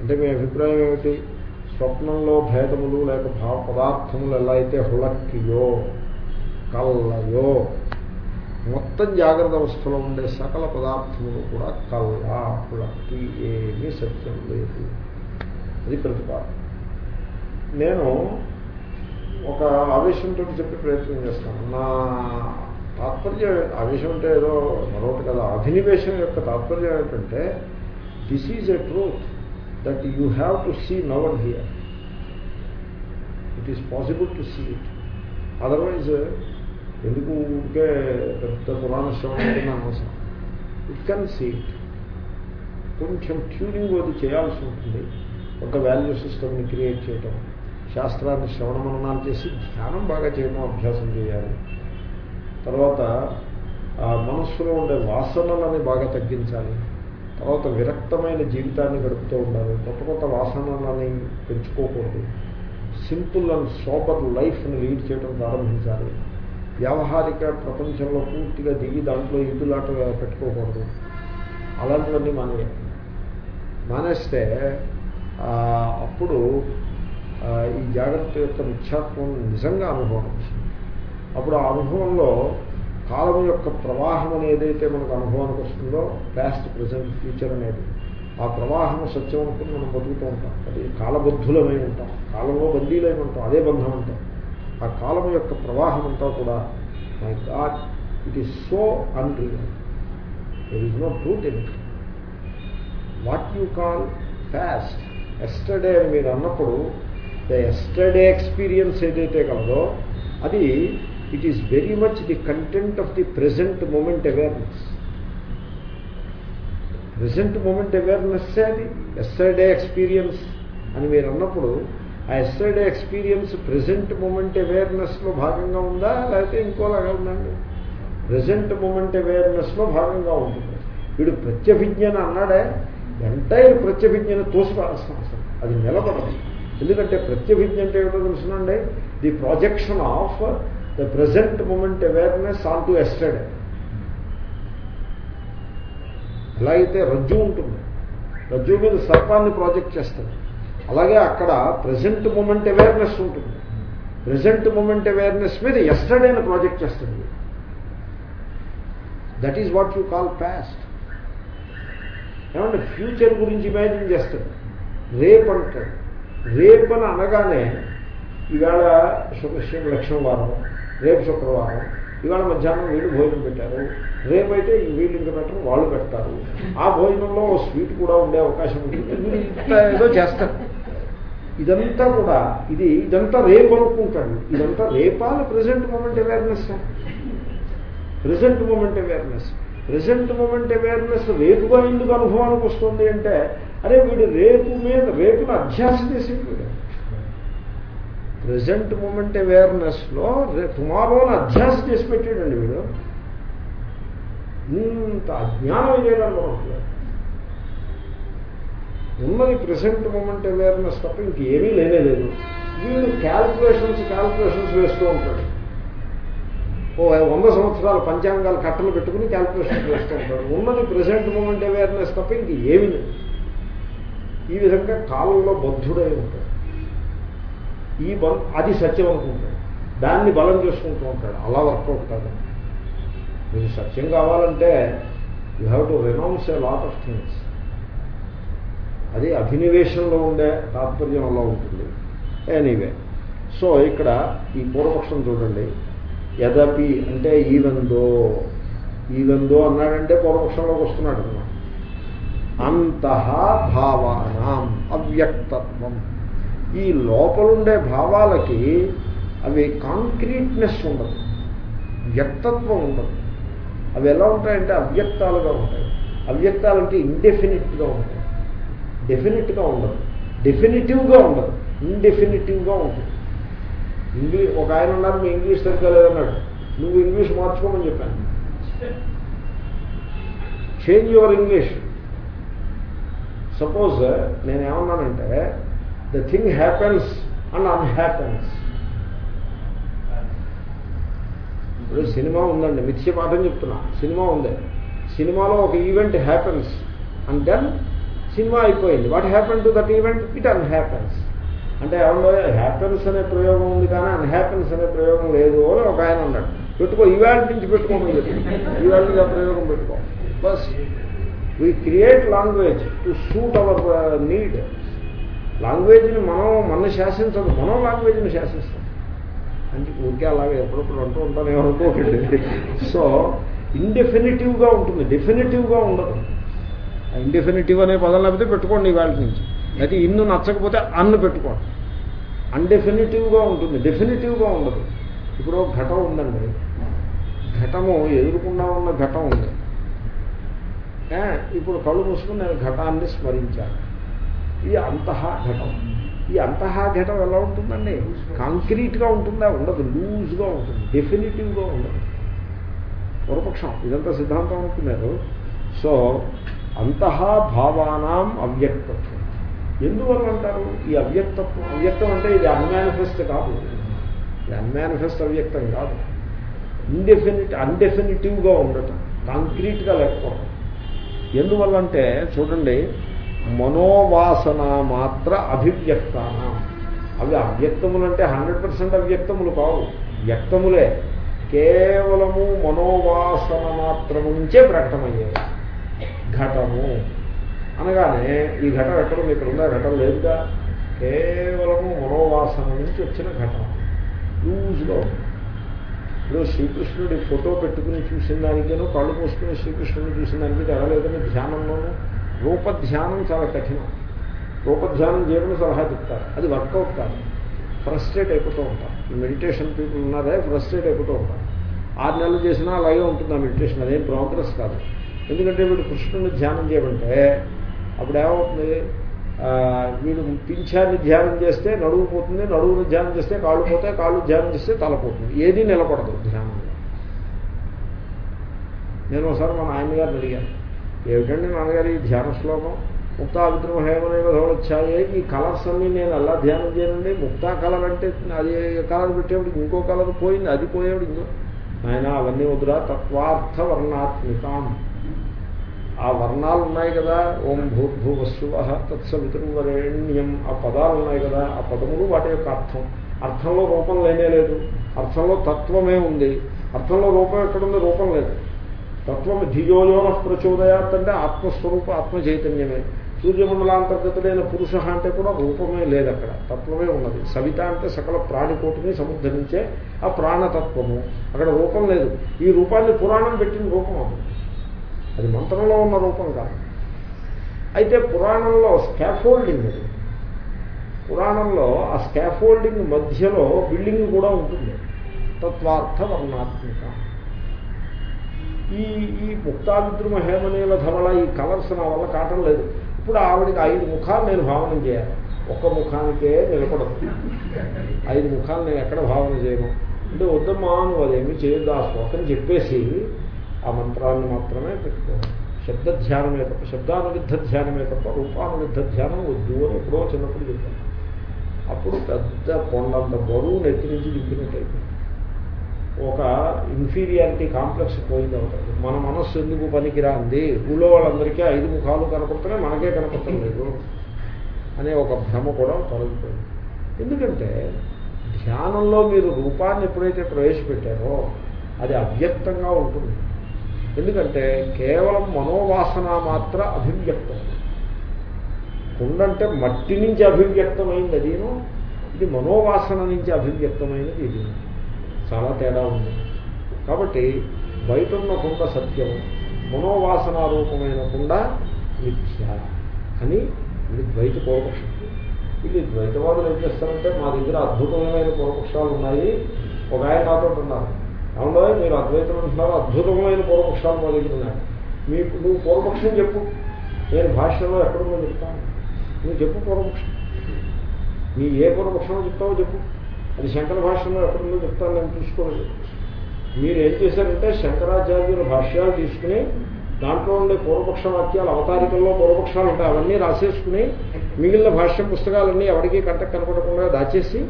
అంటే మీ అభిప్రాయం ఏమిటి? స్వప్నంలో భేదములు లేక భావ పదార్థములు ఎలా అయితే హుళక్కియో కళ్ళయో మొత్తం జాగ్రత్త అవస్థలో ఉండే సకల పదార్థములు కూడా కళ్ళ హుళక్కి ఏమీ సత్యం లేదు. అది ప్రతిపాదన నేను ఒక ఆవేశంతో చెప్పే ప్రయత్నం చేస్తాను. నా తాత్పర్యం ఆవేశం అంటే ఏదో మరొకటి కదా. అభినివేశం యొక్క తాత్పర్యం ఏంటంటే this is a truth that you have to see now and here it is possible to see it otherwise ఎందుకు ఊరికే పెద్ద పురాణ శ్రవణం అవసరం ఇట్ కెన్ సీ ఇట్ కొంచెం ట్యూనింగ్ అది చేయాల్సి ఉంటుంది. ఒక వాల్యూ సిస్టమ్ని క్రియేట్ చేయటం శాస్త్రాన్ని శ్రవణ మననాలు చేసి ధ్యానం బాగా చేయడం అభ్యాసం చేయాలి. తర్వాత ఆ మనస్సులో ఉండే వాసనలని బాగా తగ్గించాలి. తర్వాత విరక్తమైన జీవితాన్ని గడుపుతూ ఉండాలి. కొత్త కొత్త వాసనలని పెంచుకోకూడదు. సింపుల్ అండ్ సోపర్ లైఫ్ని లీడ్ చేయడం ప్రారంభించాలి. వ్యావహారిక ప్రపంచంలో పూర్తిగా దిగి దాంట్లో ఇదులాట పెట్టుకోకూడదు. అలాంటివన్నీ మానేయాలి. మానేస్తే అప్పుడు ఈ జాగ్రత్త యొక్క మిథ్యాత్వం నిజంగా అనుభవం వచ్చింది. అప్పుడు ఆ అనుభవంలో కాలం యొక్క ప్రవాహం అనేదైతే మనకు అనుభవానికి వస్తుందో పాస్ట్ ప్రజెంట్ ఫ్యూచర్ అనేది ఆ ప్రవాహం సత్యం అనుకుని మనం బతుకుతూ ఉంటాం. అది కాలబద్ధులమై ఉంటాం. కాలంలో బందీలై ఉంటాం. అదే బంధం ఉంటాం ఆ కాలం యొక్క ప్రవాహం అంతా కూడా my god it is so unreal there is no truth in what you call past yesterday అని మీరు అన్నప్పుడు ద ఎస్టర్డే ఎక్స్పీరియన్స్ ఏదైతే కలదో అది it is very much the content of the present moment awareness present moment అవేర్నెస్సే అది? ఎస్టర్డే ఎక్స్పీరియన్స్ అని మీరు అన్నప్పుడు ఆ ఎస్టర్డే ఎక్స్పీరియన్స్ ప్రజెంట్ మూమెంట్ అవేర్నెస్లో భాగంగా ఉందా? లేకపోతే ఇంకోలాగా ఉందండి? ప్రజెంట్ మూమెంట్ అవేర్నెస్లో భాగంగా ఉంటుంది? వీడు ప్రత్యభిజ్ఞన అన్నాడే. ఎంటైర్ ప్రత్యభిజ్ఞను తోసిపారేస్తాం అసలు. అది నిలబడదు. ఎందుకంటే ప్రత్యభిజ్ఞ అంటే ఏమిటో తెలుసునండి? The projection of the present moment awareness on to yesterday ఎలా అయితే రజ్జు ఉంటుంది. రజ్జు మీద సర్పాన్ని ప్రాజెక్ట్ చేస్తుంది అలాగే అక్కడ ప్రజెంట్ మూమెంట్ అవేర్నెస్ ఉంటుంది. ప్రజెంట్ మూమెంట్ అవేర్నెస్ మీద ఎస్టర్డేని ప్రాజెక్ట్ చేస్తుంది that is what you call past ఏమంటే ఫ్యూచర్ గురించి ఇమాజిన్ చేస్తాడు. రేపు అంటాడు రేపు అని అనగానే ఇవాళ శుక్ర లక్ష్మణ వారం రేపు శుక్రవారం ఇవాళ మధ్యాహ్నం వీళ్ళు భోజనం పెట్టారు. రేపైతే వీళ్ళు ఇంకా పెట్టరు వాళ్ళు పెడతారు. ఆ భోజనంలో స్వీట్ కూడా ఉండే అవకాశం ఉంటుంది. ఏదో చేస్తారు. ఇదంతా కూడా ఇది ఇదంతా రేపు అనుకుంటాడు. ఇదంతా Repala present moment awareness present moment awareness present moment awareness రేపుగా ఎందుకు అనుభవానికి వస్తుంది అంటే అరే వీడు రేపు మీద రేపును అధ్యాస చేసి వీడు. ప్రజెంట్ మూమెంట్ అవేర్నెస్లో రే టుమారోని అధ్యాస చేసి పెట్టాడండి వీడు. ఇంత అజ్ఞానం ఇదేదాన్ని ఉన్నది ప్రజెంట్ మూమెంట్ అవేర్నెస్ తప్ప ఇంకేమీ లేనే లేదు. వీడు క్యాల్కులేషన్స్ క్యాల్కులేషన్స్ వేస్తూ ఉంటాడు. ఓ వంద సంవత్సరాలు పంచాంగాలు కట్టలు పెట్టుకుని క్యాల్కులేషన్ చేస్తూ ఉంటాడు ఉన్నది ప్రజెంట్ మూమెంట్ అవేర్నెస్ తప్ప ఇంక ఏమి లేదు. ఈ విధంగా కాలంలో బద్ధుడై ఉంటాడు. ఈ బలం అది సత్యం అనుకుంటాడు. దాన్ని బలం చేసుకుంటూ ఉంటాడు. అలా వర్కౌట్ కాదు. మీకు సత్యం కావాలంటే you have to renounce a lot of things అది అభినివేశంలో ఉండే తాత్పర్యం అలా ఉంటుంది. ఎనీవే సో ఇక్కడ ఈ పూర్వపక్షం చూడండి. యదపి అంటే ఈవెందో ఈవెందో అన్నాడంటే పూర్వపక్షంలోకి వస్తున్నాడు. అన్నమాట అంతః భావానాం అవ్యక్తత్వం. ఈ లోపలుండే భావాలకి అవి కాంక్రీట్నెస్ ఉండదు. వ్యక్తత్వం ఉండదు. అవి ఎలా ఉంటాయంటే అవ్యక్తాలుగా ఉంటాయి. అవ్యక్తాలంటే ఇండెఫినిట్గా ఉంటాయి. డెఫినెట్గా ఉండదు. డెఫినిటివ్గా ఉండదు. ఇండెఫినిటివ్గా ఉంటుంది. ఇంగ్లీష్ ఒక ఆయన ఉన్నారు మీ ఇంగ్లీష్ సరిగ్గా లేదన్నాడు నువ్వు ఇంగ్లీష్ మార్చుకోమని చెప్పాను. చేంజ్ యువర్ ఇంగ్లీష్ సపోజ్ నేనేమన్నానంటే the thing happens and unhappens ఇప్పుడు సినిమా ఉందండి మిథ్య పాఠం చెప్తున్నా. సినిమా ఉంది. సినిమాలో ఒక event happens and then cinema అయిపోయింది. What happen to that event it unhappens అంటే ఎవరిలో హ్యాపెన్స్ అనే ప్రయోగం ఉంది కానీ అన్హ్యాపెన్స్ అనే ప్రయోగం లేదు అని ఒక ఆయన ఉన్నాడు. పెట్టుకో ఈవేళ నుంచి పెట్టుకోమని చెప్పి. ఈవేళ నుంచి ఆ ప్రయోగం పెట్టుకో. But we create language to suit our need లాంగ్వేజ్ని మనం మన శాసించదు. మనం లాంగ్వేజ్ని శాసిస్తాం. అంటే ఊరికే అలాగే ఎప్పుడప్పుడు అంటూ ఉంటాను ఏమనుకోకండి. సో ఇండెఫినిటివ్గా ఉంటుంది. డెఫినెటివ్గా ఉండదు. ఇండెఫినిటివ్ అనే పదం లేకపోతే పెట్టుకోండి ఇవాళ నుంచి. అయితే ఇన్ను నచ్చకపోతే అన్ను పెట్టుకోండి అన్డెఫినిటివ్గా ఉంటుంది. డెఫినిటివ్గా ఉండదు. ఇప్పుడు ఘటం ఉందండి. ఘటము ఎదురుకుండా ఉన్న ఘటం ఉంది. ఇప్పుడు కళ్ళు మూసుకుని నేను ఘటాన్ని స్మరించాను ఇది అంతః ఘటం. ఈ అంతః ఘటం ఎలా ఉంటుందండి? కాంక్రీట్గా ఉంటుందా? ఉండదు. లూజ్గా ఉంటుంది. డెఫినిటివ్గా ఉండదు. పూర్వపక్షం. ఇదంతా సిద్ధాంతం అనుకున్నారు. సో అంతః భావానాం అవ్యక్తత్వం. ఎందువల్ల అంటారు ఈ అవ్యక్తత్వం అవ్యక్తం అంటే ఇది అన్మానిఫెస్ట్ కాదు. ఇది అన్మానిఫెస్ట్ అవ్యక్తం కాదు. ఇండెఫినిట్ అన్డెఫినిటివ్గా ఉండటం కాంక్రీట్గా లేకపోవడం ఎందువల్లంటే చూడండి మనోవాసన మాత్ర అభివ్యక్తాన? అవి అవ్యక్తములు అంటే హండ్రెడ్ పర్సెంట్ అవ్యక్తములు కావు. వ్యక్తములే. కేవలము మనోవాసన మాత్రము నుంచే ప్రకటమయ్యాయి ఘటము. అనగానే ఈ ఘటం ఎక్కడ ఉంది? ఇక్కడ ఉందా? ఘటం లేదుగా? కేవలము మనోవాసన నుంచి వచ్చిన ఘటన. లూజ్లో ఇప్పుడు శ్రీకృష్ణుడి ఫోటో పెట్టుకుని చూసిన దానికేనో కళ్ళు పోసుకుని శ్రీకృష్ణుడిని చూసిన దానికి తేడా లేదని ధ్యానంలోనూ రూపధ్యానం చాలా కఠినం. రూపధ్యానం చేయమని సలహా చెప్తారు. అది వర్కౌట్ కాదు. ఫ్రస్ట్రేట్ అయిపోతూ ఉంటారు. ఈ మెడిటేషన్ పీపుల్ ఉన్నారే ఫ్రస్ట్రేట్ అయిపోతూ ఉంటారు. ఆరు నెలలు చేసినా అలాగే ఉంటుంది ఆ మెడిటేషన్? అదేం ప్రోగ్రెస్ కాదు. ఎందుకంటే వీడు కృష్ణుని ధ్యానం చేయమంటే అప్పుడు ఏమవుతుంది? వీడు పింఛాన్ని ధ్యానం చేస్తే నడువు పోతుంది నడువును ధ్యానం చేస్తే కాళ్ళు పోతాయి కాళ్ళు ధ్యానం చేస్తే తలపోతుంది ఏది నిలబడదు ధ్యానంలో. నేను ఒకసారి మా నాయనగారిని అడిగాను ఏమిటండి నాన్నగారు ఈ ధ్యాన శ్లోకం? ముక్తా విద్రోహ హేమనేవ వచ్చాయి ఈ కలర్స్ అన్నీ నేను అలా ధ్యానం చేయనండి. ముక్తా కలర్ అంటే అది కలర్ పెట్టేప్పుడు ఇంకో కలర్ పోయింది అది పోయేప్పుడు ఇంకో. ఆయన అవన్నీ వద్దురా. తత్వార్థ వర్ణాత్మికాం ఆ వర్ణాలు ఉన్నాయి కదా ఓం భూర్భువస్సువ తత్సవితృవరేణ్యం ఆ పదాలు ఉన్నాయి కదా ఆ పదములు వాటి యొక్క అర్థం. అర్థంలో రూపం లేనే లేదు. అర్థంలో తత్వమే ఉంది. అర్థంలో రూపం ఎక్కడుంది రూపం లేదు. తత్వం ధియోయోన ప్రచోదయాత్ అంటే ఆత్మస్వరూప ఆత్మ చైతన్యమే సూర్యమండలాంతర్గతుడైన పురుష అంటే కూడా రూపమే లేదు అక్కడ. తత్వమే ఉన్నది. సవిత అంటే సకల ప్రాణికోటిని సముద్ధరించే ఆ ప్రాణతత్వము. అక్కడ రూపం లేదు. ఈ రూపాన్ని పురాణం పెట్టిన రూపం అవుతుంది అది మంత్రంలో ఉన్న రూపం కాదు. అయితే పురాణంలో స్కాఫోల్డింగ్ అది పురాణంలో ఆ స్కాఫోల్డింగ్ మధ్యలో బిల్డింగ్ కూడా ఉంటుంది. తత్వార్థ వర్ణాత్మిక. ఈ ఈ ముక్తాద్రుమ హేమనీల ధవల ఈ కలర్స్ నా వల్ల కావటం లేదు. ఇప్పుడు ఆవిడకి ఐదు ముఖాలు నేను భావన చేయాలి. ఒక్క ముఖానికే నిలబడదు. ఐదు ముఖాలు నేను ఎక్కడ భావన చేయను? అంటే వద్దమ్మా నువ్వు అదేమీ చేయొద్దు ఆ శ్లోకం చెప్పేసి ఆ మంత్రాన్ని మాత్రమే పెట్టుకోవాలి శబ్ద ధ్యానమే తప్ప శబ్దానువిద్ధ ధ్యానమే తప్ప రూపానువిద్ధ ధ్యానం వద్దు అని ఎప్పుడో చిన్నప్పుడు చెప్పాను. అప్పుడు పెద్ద కొండంత బరువు నెత్తి నుంచి దింపినట్టయిపోయింది. ఒక ఇన్ఫీరియారిటీ కాంప్లెక్స్ పోయింది అవుతుంది మన మనస్సు ఎందుకు పనికిరా అంది ఊళ్ళో వాళ్ళందరికీ ఐదు ముఖాలు కనపడుతున్నాయి మనకే కనపడటం లేదు అనే ఒక భ్రమ కూడా తొలగిపోయింది. ఎందుకంటే ధ్యానంలో మీరు రూపాన్ని ఎప్పుడైతే ప్రవేశపెట్టారో అది అవ్యక్తంగా ఉంటుంది. ఎందుకంటే కేవలం మనోవాసన మాత్ర అభివ్యక్తం. కుండంటే మట్టి నుంచి అభివ్యక్తమైంది అదిను? ఇది మనోవాసన నుంచి అభివ్యక్తమైనది ఇది. చాలా తేడా ఉంది. కాబట్టి బయట ఉన్న కుండ సత్యము మనోవాసన రూపమైన కుండ మిథ్య. అని ఇది ద్వైత పూర్వపక్షం. ఇది ద్వైతవాదులు ఏం చేస్తారంటే మా దగ్గర అద్భుతమైన పూర్వపక్షాలు ఉన్నాయి. ఒక ఆయన నాతో ఉన్నారు. ఏమన్నా మీరు అద్వైతం అంటున్నారు అద్భుతమైన పూర్వపక్షాలు మా దగ్గర ఉన్నాయి. మీకు నువ్వు పూర్వపక్షం చెప్పు. నేను భాషలో ఎక్కడుందో చెప్తాను. నువ్వు చెప్పు పూర్వపక్షం. నీ ఏ పూర్వపక్షంలో చెప్తావో చెప్పు. అది శంకర భాషలో ఎక్కడుందో చెప్తాను నేను చూసుకోలేదు. మీరు ఏం చేశారంటే శంకరాచార్యుల భాష్యాలు తీసుకుని దాంట్లో ఉండే పూర్వపక్ష వాక్యాలు అవతారికల్లో పూర్వపక్షాలు ఉంటాయి అవన్నీ రాసేసుకుని మిగిలిన భాష్య పుస్తకాలన్నీ ఎవరికి కంట కనపడకుండా దాచేసి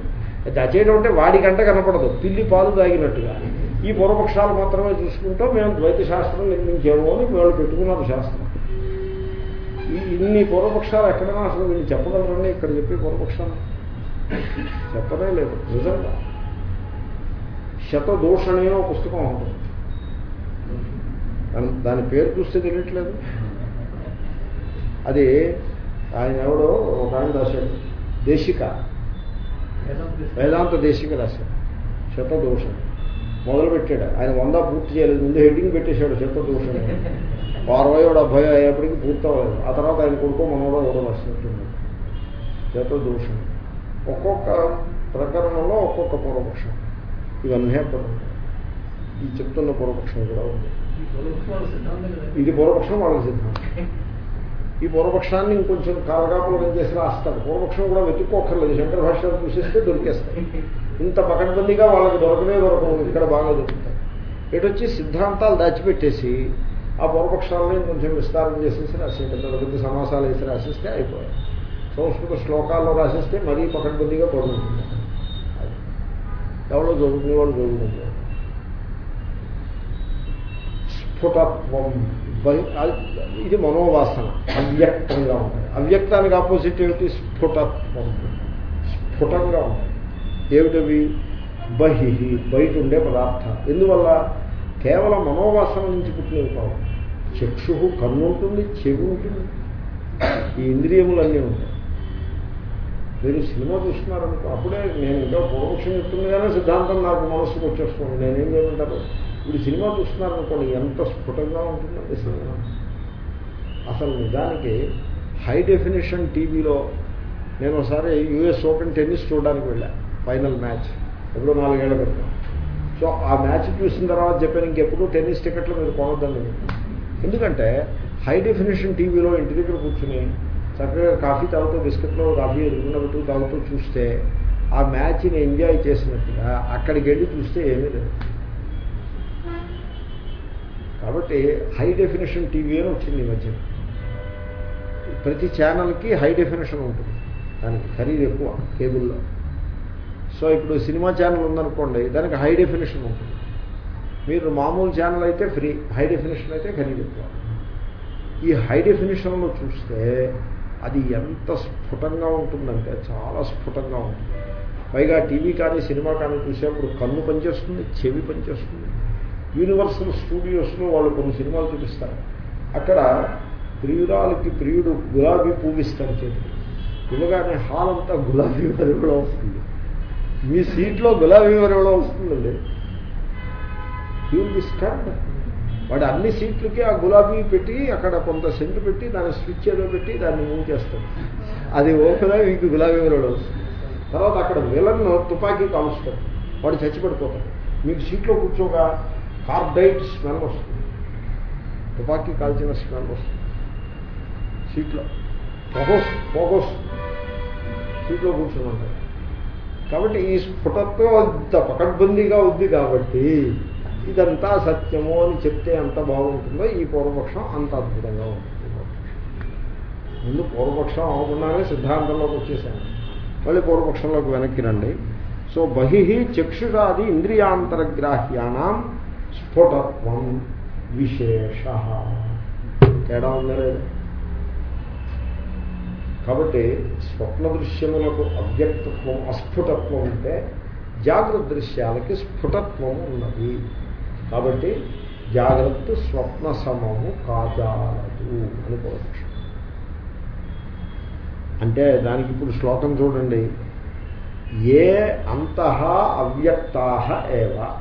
దాచేయడం అంటే వాడి కంట కనపడదు. పిల్లి పాలు తాగినట్టుగా. ఈ పూర్వపక్షాలు మాత్రమే చూసుకుంటూ మేము ద్వైత శాస్త్రం నిర్మించాము అని వాళ్ళు పెట్టుకున్నారు శాస్త్రం. ఈ ఇన్ని పూర్వపక్షాలు ఎక్కడైనా అసలు వీళ్ళు చెప్పగలరండి ఇక్కడ చెప్పే పూర్వపక్షాలు? చెప్పనే లేదు నిజంగా. శతదూషణి పుస్తకం ఉంటుంది. దాని దాని పేరు చూస్తే తెలియట్లేదు. అది ఆయన ఎవడో ఒక ఆయన రాశాడు దేశిక. వేదాంత దేశిక. రాశాడు. శతదోషం మొదలుపెట్టాడు. ఆయన వంద పూర్తి చేయలేదు. ముందు హెడ్డింగ్ పెట్టేశాడు శతదోషం అరవయో డెబ్బై అయ్యేప్పటికి పూర్తి అవ్వలేదు ఆ తర్వాత ఆయన కొడుకో మనోడో ఎవడో వచ్చినట్టుంది. దోషం ఒక్కొక్క ప్రకరణంలో ఒక్కొక్క పూర్వపక్షం ఇవన్నీ ఈ చెప్తున్న పూర్వపక్షం కూడా ఉంది. ఇది పూర్వపక్షం వాళ్ళకి సిద్ధాంతం. ఈ పూర్వపక్షాన్ని ఇంకొంచెం కాలగాపులం చేసి రాస్తారు పూర్వపక్షం కూడా వెతుక్కోక్కర్లేదు. శంకర భాష చూసేస్తే దొరికేస్తాయి. ఇంత పకడ్బందీగా వాళ్ళకి దొరకనే దొరకవు ఇక్కడ బాగా దొరుకుతాయి. ఇటు వచ్చి సిద్ధాంతాలు దాచిపెట్టేసి ఆ పూర్వపక్షాలని కొంచెం విస్తారం చేసేసి రాసేయడం పెద్ద సమాసాలు వేసి రాసిస్తే అయిపోయాయి. సంస్కృత శ్లోకాల్లో రాసిస్తే మరీ పకడ్బందీగా పడుతుంది ఎవరో చదువుకునే వాళ్ళు చదువుకుంటారు. స్ఫుటత్వం ఇది మనోవాసన అవ్యక్తంగా ఉంటాయి అవ్యక్తానికి ఆపోజిట్ ఏమిటి? స్ఫుటత్వం. స్ఫుటంగా ఉంటాయి ఏమిటవి? బహి బయట ఉండే పదార్థాలు. ఎందువల్ల? కేవలం మనోవాసన నుంచి పుట్టినవి కావు చక్షు కన్ను ఉంటుంది చెవి ఉంటుంది ఈ ఇంద్రియములన్నీ ఉంటాయి. మీరు సినిమా చూస్తున్నారనుకో అప్పుడే నేను ఇంకా పూర్వపక్షం చెప్తుండగానే సిద్ధాంతం నాకు మనస్సుకు వచ్చేస్తుంది. నేనేం చేయమంటారు? ఇప్పుడు సినిమా చూస్తున్నారనుకోండి ఎంత స్ఫుటంగా ఉంటుందండి సినిమా అసలు నిజానికి హై డెఫినేషన్ టీవీలో నేను ఒకసారి యూఎస్ ఓపెన్ టెన్నిస్ చూడడానికి వెళ్ళాను ఫైనల్ మ్యాచ్. ఎప్పుడో నాలుగేళ్ళ క్రితం. సో ఆ మ్యాచ్ చూసిన తర్వాత చెప్పాను ఇంకెప్పుడు టెన్నిస్ టికెట్లు మీరు కొనొద్దండి ఎందుకంటే హై డెఫినేషన్ టీవీలో ఇంటి దగ్గర కూర్చుని చక్కగా కాఫీ తాగుతూ బిస్కెట్లో కాఫీ ఎదుర్కొన్న పెట్టు తాగుతూ చూస్తే ఆ మ్యాచ్ని ఎంజాయ్ చేసినట్టుగా అక్కడికి వెళ్ళి చూస్తే ఏమీ లేదు. కాబట్టి హై డెఫినేషన్ టీవీ అని వచ్చింది ఈ మధ్య. ప్రతి ఛానల్కి హై డెఫినేషన్ ఉంటుంది. దానికి ఖరీదు ఎక్కువ కేబుల్లో. సో ఇప్పుడు సినిమా ఛానల్ ఉందనుకోండి దానికి హై డెఫినేషన్ ఉంటుంది. మీరు మామూలు ఛానల్ అయితే ఫ్రీ హై డెఫినేషన్ అయితే ఖరీదు ఈ హై డెఫినేషన్లో చూస్తే అది ఎంత స్ఫుటంగా ఉంటుందంటే చాలా స్ఫుటంగా ఉంటుంది. పైగా టీవీ కానీ సినిమా కానీ చూసేప్పుడు కన్ను పనిచేస్తుంది చెవి పనిచేస్తుంది. యూనివర్సల్ స్టూడియోస్లో వాళ్ళు కొన్ని సినిమాలు చూపిస్తారు. అక్కడ ప్రియురాలకి ప్రియుడు గులాబీ పూవిస్తారు చేతికి. ఇవ్వగానే హాల్ అంతా గులాబీ [laughs] వరవడం వస్తుంది. మీ సీట్లో గులాబీ వరవడం వస్తుందండి? యూ బి స్టడ్ వాడు అన్ని సీట్లకి ఆ గులాబీ పెట్టి అక్కడ కొంత సెంటు పెట్టి దాన్ని స్విచ్ ఏదో పెట్టి దాన్ని మూవ్ చేస్తాడు అది ఓపెన్ మీకు గులాబీ వరవడం వస్తుంది. తర్వాత అక్కడ విలన్ తుపాకీ కాలుస్తాడు వాడు చచ్చిపడిపోతాడు. మీకు సీట్లో కూర్చోగా కార్బైట్ స్మెల్ వస్తుంది. తుపాకీ కాల్చిన స్మెల్ వస్తుంది. సీట్లో పొగొస్ పొగొస్ సీట్లో కూర్చొని ఉంటాడు కాబట్టి ఈ స్ఫుటత్వం అంత పకడ్బందీగా ఉంది కాబట్టి ఇదంతా సత్యము అని చెప్తే ఎంత బాగుంటుందో ఈ పూర్వపక్షం అంత అద్భుతంగా ఉంటుంది. ముందు పూర్వపక్షం అవ్వకుండానే సిద్ధాంతంలోకి వచ్చేసాను. మళ్ళీ పూర్వపక్షంలోకి వెనక్కి రండి. సో బహి చక్షురాది ఇంద్రియాంతరగ్రాహ్యానం స్ఫుటత్వం విశేష. తేడా ఉందా కాబట్టి స్వప్న దృశ్యములకు అవ్యక్తత్వం అస్ఫుటత్వం ఉంటే జాగ్రత్త దృశ్యాలకి స్ఫుటత్వం ఉన్నది. కాబట్టి జాగ్రత్త స్వప్న సమము కాజాలదు అని అంటే దానికి ఇప్పుడు శ్లోకం చూడండి. ఏ అంత అవ్యక్తా ఏవ.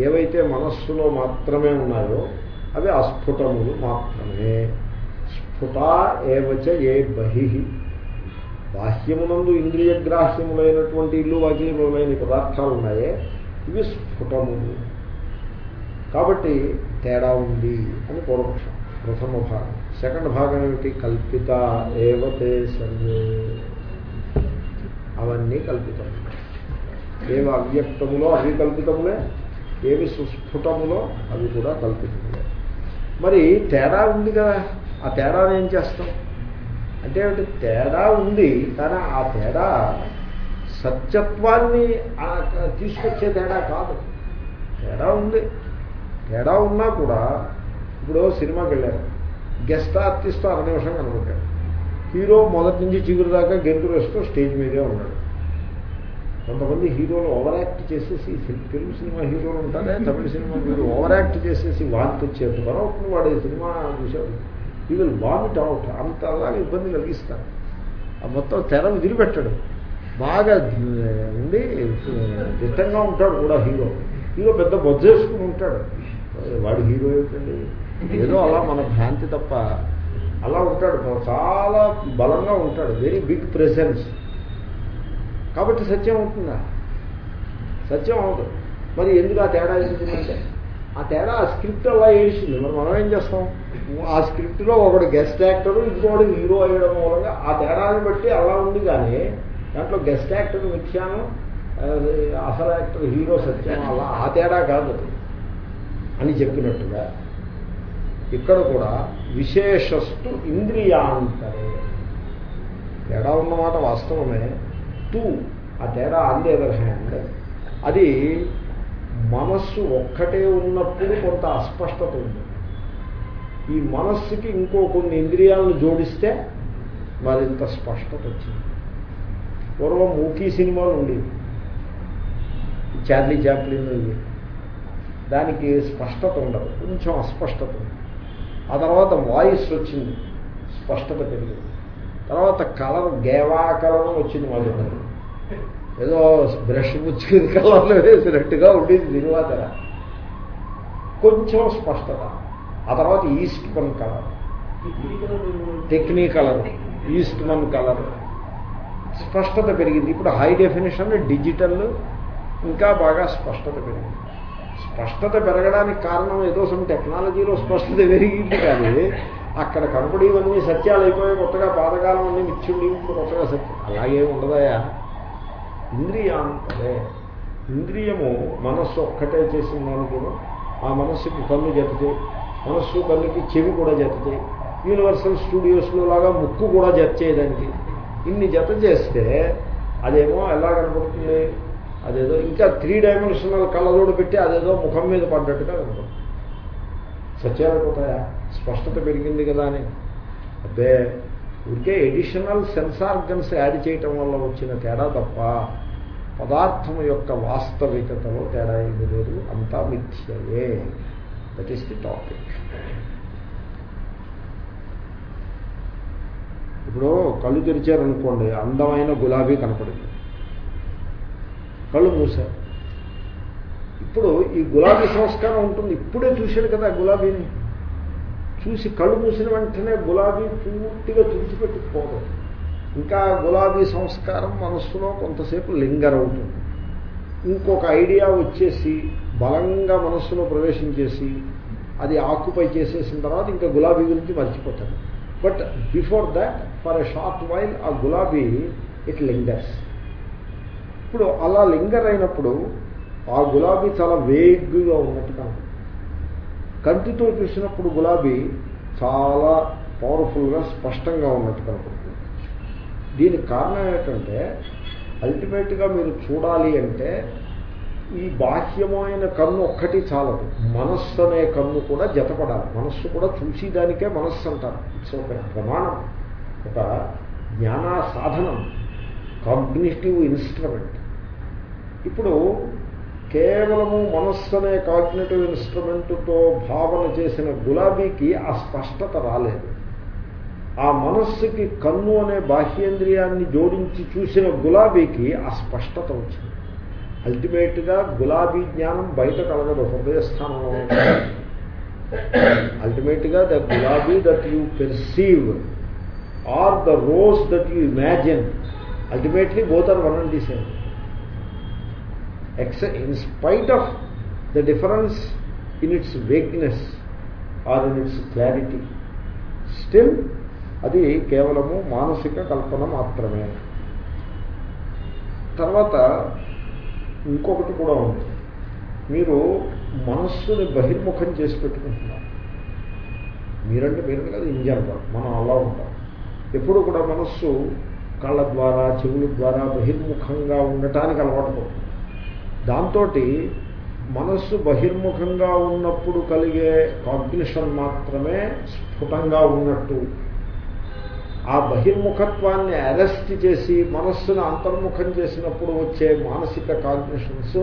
ఏవైతే మనస్సులో మాత్రమే ఉన్నాయో అవి అస్ఫుటములు మాత్రమే. స్ఫుట ఏవచ ఏ బహి బాహ్యమునందు ఇంద్రియగ్రాహ్యములైనటువంటి ఇల్లు వాకిలి మొదలైన పదార్థాలు ఉన్నాయే ఇవి స్ఫుటములు. కాబట్టి తేడా ఉంది అని పూర్వపక్షం. ప్రథమ భాగం. సెకండ్ భాగం ఏమిటి? కల్పిత ఏవతే సర్వే. అవన్నీ కల్పితం ఏవి అవ్యక్తములో అవి కల్పితములే ఏవి సుస్ఫుటములో అవి కూడా కల్పితములే. మరి తేడా ఉంది కదా. ఆ తేడాను ఏం చేస్తాం? అంటే తేడా ఉంది కానీ ఆ తేడా సత్యత్వాన్ని తీసుకొచ్చే తేడా కాదు. తేడా ఉంది. తేడా ఉన్నా కూడా ఇప్పుడు సినిమాకి వెళ్ళారు గెస్ట్ ఆర్టిస్ట్ అర నిమిషం కనబడ్డాడు హీరో మొదటి నుంచి చిగురు దాకా గెంతులు వేస్తూ స్టేజ్ మీదే ఉన్నాడు. కొంతమంది హీరోలు ఓవర్ యాక్ట్ చేసేసి తెలుగు సినిమా హీరోలు ఉంటారే తమిళ సినిమా హీరో ఓవర్ యాక్ట్ చేసేసి వాంతి వచ్చేంత వరకు వాడు సినిమా చూసాడు ఈ విల్ వామిట్ అవుట్ అంత అలాగే ఇబ్బంది కలిగిస్తాను మొత్తం తెర వదిలిపెట్టాడు. బాగా ఉండి దిట్టంగా ఉంటాడు కూడా హీరో. హీరో పెద్ద బొజ్జేసుకుని ఉంటాడు. వాడు హీరో ఏమిటండి? ఏదో అలా మన భ్రాంతి తప్ప అలా ఉంటాడు. చాలా బలంగా ఉంటాడు. వెరీ బిగ్ ప్రెసెన్స్ కాబట్టి సత్యం అవుతుందా? సత్యం అవుతుంది. మరి ఎందుకు ఆ తేడా ఎందుకంటే ఆ తేడా ఆ స్క్రిప్ట్ అలా ఏడిచింది. మరి మనం ఏం చేస్తాం? ఆ స్క్రిప్ట్లో ఒకడు గెస్ట్ యాక్టర్ ఇంకోటి హీరో అయ్యడం మూలంగా ఆ తేడాన్ని బట్టి అలా ఉంది కానీ దాంట్లో గెస్ట్ యాక్టర్ మిథ్యాను అసలు యాక్టర్ హీరో సత్యం అలా ఆ తేడా కాదు. అని చెప్పినట్టుగా ఇక్కడ కూడా విశేషస్తు ఇంద్రియాంతరే. తేడా ఉన్నమాట వాస్తవమే. టూ ఆ తేడా ఆన్ ది అదర్ హ్యాండ్. అది మనస్సు ఒక్కటే ఉన్నప్పుడు కొంత అస్పష్టత ఉంది. ఈ మనస్సుకి ఇంకో కొన్ని ఇంద్రియాలను జోడిస్తే మరింత స్పష్టత వచ్చింది. పూర్వం మూకీ సినిమాలు ఉండేవి. చార్లీ చాప్లిన్ ఇవి. దానికి స్పష్టత ఉండదు. కొంచెం అస్పష్టత ఉంది. ఆ తర్వాత వాయిస్ వచ్చింది. స్పష్టత పెరిగింది. తర్వాత కలర్ గేవా కలర్ వచ్చింది మొదటి ఏదో బ్రష్ పుచ్చుకుని కలర్లు వేసినట్టుగా ఉండేది సినిమా కొంచెం స్పష్టత. ఆ తర్వాత Eastman colour. Technicolor. Eastman colour. స్పష్టత పెరిగింది. ఇప్పుడు హై డెఫినేషన్ డిజిటల్ ఇంకా బాగా స్పష్టత పెరిగింది. స్పష్టత పెరగడానికి కారణం ఏదో సమ్ టెక్నాలజీలో స్పష్టత పెరిగింది కానీ అక్కడ కనపడేవన్నీ సత్యాలు అయిపోయి కొత్తగా పాతకాలం అన్నీ మిచ్చుండి కొత్తగా సత్యం అలాగే ఉండదయా? ఇంద్రియాంతరే. ఇంద్రియము మనస్సు ఒక్కటే చేసిన దానికేమో ఆ మనస్సుకి కళ్ళు జతతే మనస్సు కళ్ళుకి చెవి కూడా జతతే యూనివర్సల్ స్టూడియోస్లో లాగా ముక్కు కూడా జత చేయడానికి ఇన్ని జత చేస్తే అదేమో ఎలా కనపడుతుంది అదేదో ఇంకా త్రీ డైమెన్షనల్ కళ్ళలోడు పెట్టి అదేదో ముఖం మీద పడ్డట్టుగా కనపడుతుంది సత్యాలైపోతాయా స్పష్టత పెరిగింది కదా అని. అబ్బే ఊరికే ఎడిషనల్ సెన్స్ ఆర్గన్స్ యాడ్ చేయటం వల్ల వచ్చిన తేడా తప్ప పదార్థం యొక్క వాస్తవికతలో తేడా ఏమి లేదు. అంతా మిథ్యయే. దట్ ఈస్ ది టాపిక్ ఇప్పుడు కళ్ళు తెరిచారనుకోండి అందమైన గులాబీ కనపడింది. కళ్ళు మూసారు ఇప్పుడు ఈ గులాబీ సంస్కారం ఉంటుంది. ఇప్పుడే చూశాడు కదా గులాబీని. చూసి కళ్ళు మూసిన వెంటనే గులాబీ పూర్తిగా తుడిచిపెట్టుకుపోదు. ఇంకా గులాబీ సంస్కారం మనస్సులో కొంతసేపు లింగర్ అవుతుంది. ఇంకొక ఐడియా వచ్చేసి బలంగా మనస్సులో ప్రవేశించేసి అది ఆక్యుపై చేసేసిన తర్వాత ఇంకా గులాబీ గురించి మర్చిపోతాడు but before that for a short while ఆ గులాబీ ఇట్ లింగర్స్ ఇప్పుడు అలా లింగర్ అయినప్పుడు ఆ గులాబీ చాలా వేగ్గా ఉన్నట్టు కనపడుతుంది కంటితో చూసినప్పుడు గులాబీ చాలా పవర్ఫుల్గా స్పష్టంగా ఉన్నట్టు కనపడుతుంది. దీనికి కారణం ఏంటంటే అల్టిమేట్గా మీరు చూడాలి అంటే ఈ బాహ్యమైన కన్ను ఒక్కటి చాలదు. మనస్సు అనే కన్ను కూడా జతపడాలి. మనస్సు కూడా చూసేదానికే మనస్సు అంటారు. ఇట్స్ ఒక ప్రమాణం. ఒక జ్ఞాన సాధనం. కాగ్నిటివ్ ఇన్స్ట్రుమెంట్ ఇప్పుడు కేవలము మనస్సు అనే కాగ్నేటివ్ ఇన్స్ట్రుమెంట్తో భావన చేసిన గులాబీకి ఆ స్పష్టత రాలేదు. ఆ మనస్సుకి కన్ను అనే బాహ్యేంద్రియాన్ని జోడించి చూసిన గులాబీకి ఆ స్పష్టత వచ్చింది. అల్టిమేట్గా గులాబీ జ్ఞానం బయట కలగదు హృదయస్థానంలో అల్టిమేట్గా ద గులాబీ that you perceive or the rose that you imagine. Ultimately both are one and the same. In spite of the difference in its vagueness or in its clarity, still అది కేవలము మానసిక కల్పన మాత్రమే. తర్వాత ఇంకొకటి కూడా ఉంది. మీరు మనస్సుని బహిర్ముఖం చేసి పెట్టుకుంటున్నారు. మీరంటే మీరు కదా ఇంజన్ మనం అలా ఉంటాం. ఎప్పుడు కూడా మనస్సు కళ్ళ ద్వారా చెవుల ద్వారా బహిర్ముఖంగా ఉండటానికి అలవాటు పడుతుంది. దాంతో మనస్సు బహిర్ముఖంగా ఉన్నప్పుడు కలిగే కాగ్నిషన్ మాత్రమే స్ఫుటంగా ఉన్నట్టు. ఆ బహిర్ముఖత్వాన్ని అరెస్ట్ చేసి మనస్సును అంతర్ముఖం చేసినప్పుడు వచ్చే మానసిక కాగ్నిషన్స్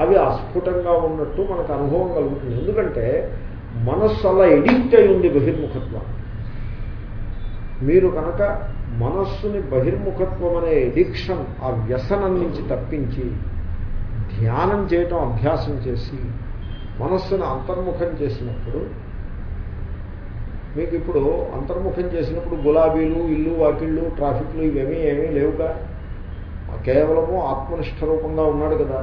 అవి అస్ఫుటంగా ఉన్నట్టు మనకు అనుభవం కలుగుతుంది. ఎందుకంటే మనస్సు అలా ఎడిక్ట్ అయి ఉంది బహిర్ముఖత్వం. మీరు కనుక మనస్సుని బహిర్ముఖత్వం అనే ఎడిక్షన్ ఆ వ్యసనం నుంచి తప్పించి ధ్యానం చేయటం అభ్యాసం చేసి మనస్సును అంతర్ముఖం చేసినప్పుడు మీకు ఇప్పుడు అంతర్ముఖం చేసినప్పుడు గులాబీలు ఇల్లు వాకిళ్ళు ట్రాఫిక్లు ఇవేమీ ఏమీ లేవుగా? కేవలము ఆత్మనిష్ట రూపంగా ఉన్నాడు కదా.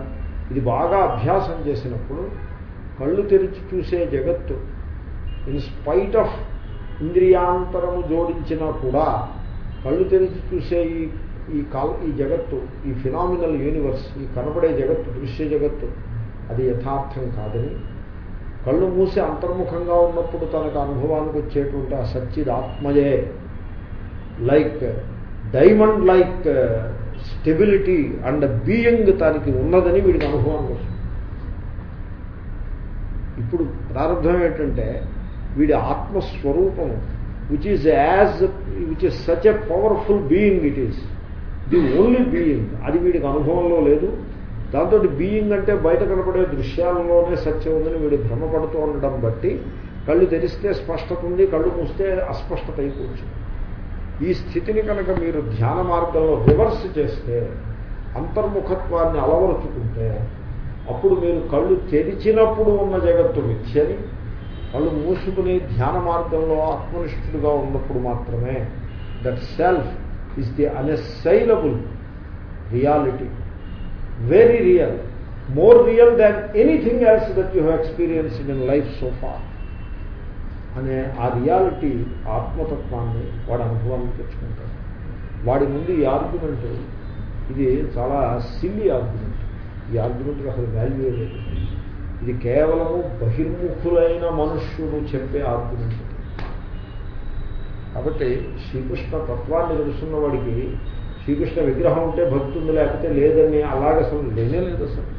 ఇది బాగా అభ్యాసం చేసినప్పుడు కళ్ళు తెరిచి చూసే జగత్తు ఇన్ స్పైట్ ఆఫ్ ఇంద్రియాంతరము జోడించినా కూడా కళ్ళు తెరిచి చూసే ఈ ఈ కాల ఈ జగత్తు ఈ ఫినామినల్ యూనివర్స్ ఈ కనబడే జగత్తు దృశ్య జగత్తు అది యథార్థం కాదని కళ్ళు మూసి అంతర్ముఖంగా ఉన్నప్పుడు తనకు అనుభవానికి వచ్చేటువంటి ఆ సచ్చిద్ ఆత్మయే like diamond like stability and being తనకి ఉన్నదని వీడికి అనుభవానికి వస్తుంది. ఇప్పుడు ప్రారంభం ఏంటంటే వీడి ఆత్మస్వరూపం which is as which is such a powerful being it is the only being. అది వీడికి అనుభవంలో లేదు. దాంతో బీయింగ్ అంటే బయట కనపడే దృశ్యాలలోనే సత్యం ఉందని వీడు భ్రమపడుతూ ఉండడం బట్టి కళ్ళు తెరిస్తే స్పష్టత ఉంది కళ్ళు మూస్తే అస్పష్టత అయిపోవచ్చు. ఈ స్థితిని కనుక మీరు ధ్యాన మార్గంలో రివర్స్ చేస్తే అంతర్ముఖత్వాన్ని అలవరుచుకుంటే అప్పుడు మీరు కళ్ళు తెరిచినప్పుడు ఉన్న జగత్తు మిథ్యని కళ్ళు మూసుకుని ధ్యాన మార్గంలో ఆత్మనిష్ఠుడుగా ఉన్నప్పుడు మాత్రమే. That self is the unassailable reality very real more real than anything else that you have experience in life so far అనే ఆ రియాలిటీ ఆత్మతత్వాన్ని వాడు అనుభవాన్ని తెచ్చుకుంటాడు. వాడి ముందు ఈ ఆర్గ్యుమెంట్ ఇది చాలా సిల్లీ ఆర్గ్యుమెంట్ ఈ ఆర్గ్యుమెంట్కి అసలు వాల్యూ లేదు. ఇది కేవలము బహిర్ముఖులైన మనుష్యుడు చెప్పే ఆర్గ్యుమెంట్ కాబట్టి శ్రీకృష్ణ తత్వాన్ని తెలుసున్న వాడికి శ్రీకృష్ణ విగ్రహం ఉంటే భక్తుంది లేకపోతే లేదని అలాగే అసలు లేనే లేదు అసలు.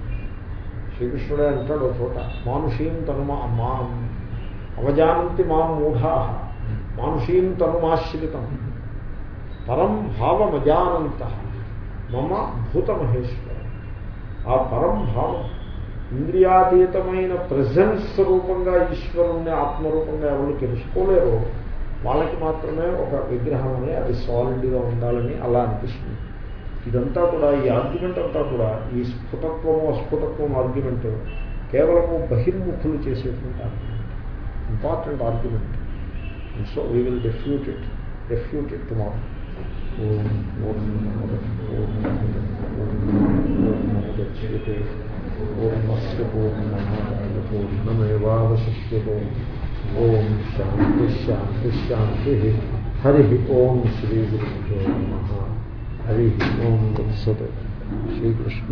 శ్రీకృష్ణుడే అంటాడు చోట మానుషీం తను మా అవజానంతి మా మూఢా మానుషీం తనుమాశ్రితం పరం భావమజానంత మమ భూతమహేశ్వర. ఆ పరం భావం ఇంద్రియాతీతమైన ప్రజెన్స్ రూపంగా ఈశ్వరుణ్ణి ఆత్మరూపంగా ఎవరు తెలుసుకోలేరో వాళ్ళకి మాత్రమే ఒక విగ్రహం అనే అది సాలిడ్గా ఉండాలని అలా అనిపిస్తుంది ఇదంతా కూడా ఈ ఆర్గ్యుమెంట్ అంతా కూడా ఈ స్ఫుటత్వము అస్ఫుటత్వం ఆర్గ్యుమెంట్ కేవలము బహిర్ముఖులు చేసేటువంటి argument important argument so we will refute it refute it tomorrow ఓం ఓం ఓం పూర్ణస్య పూర్ణమాదాయ పూర్ణమేవాశిష్యతే ఓం శాంతి శాంతి శాంతి హరి ఓం శ్రీ గురు నమ. హరి ఓం తత్సత్. శ్రీకృష్ణ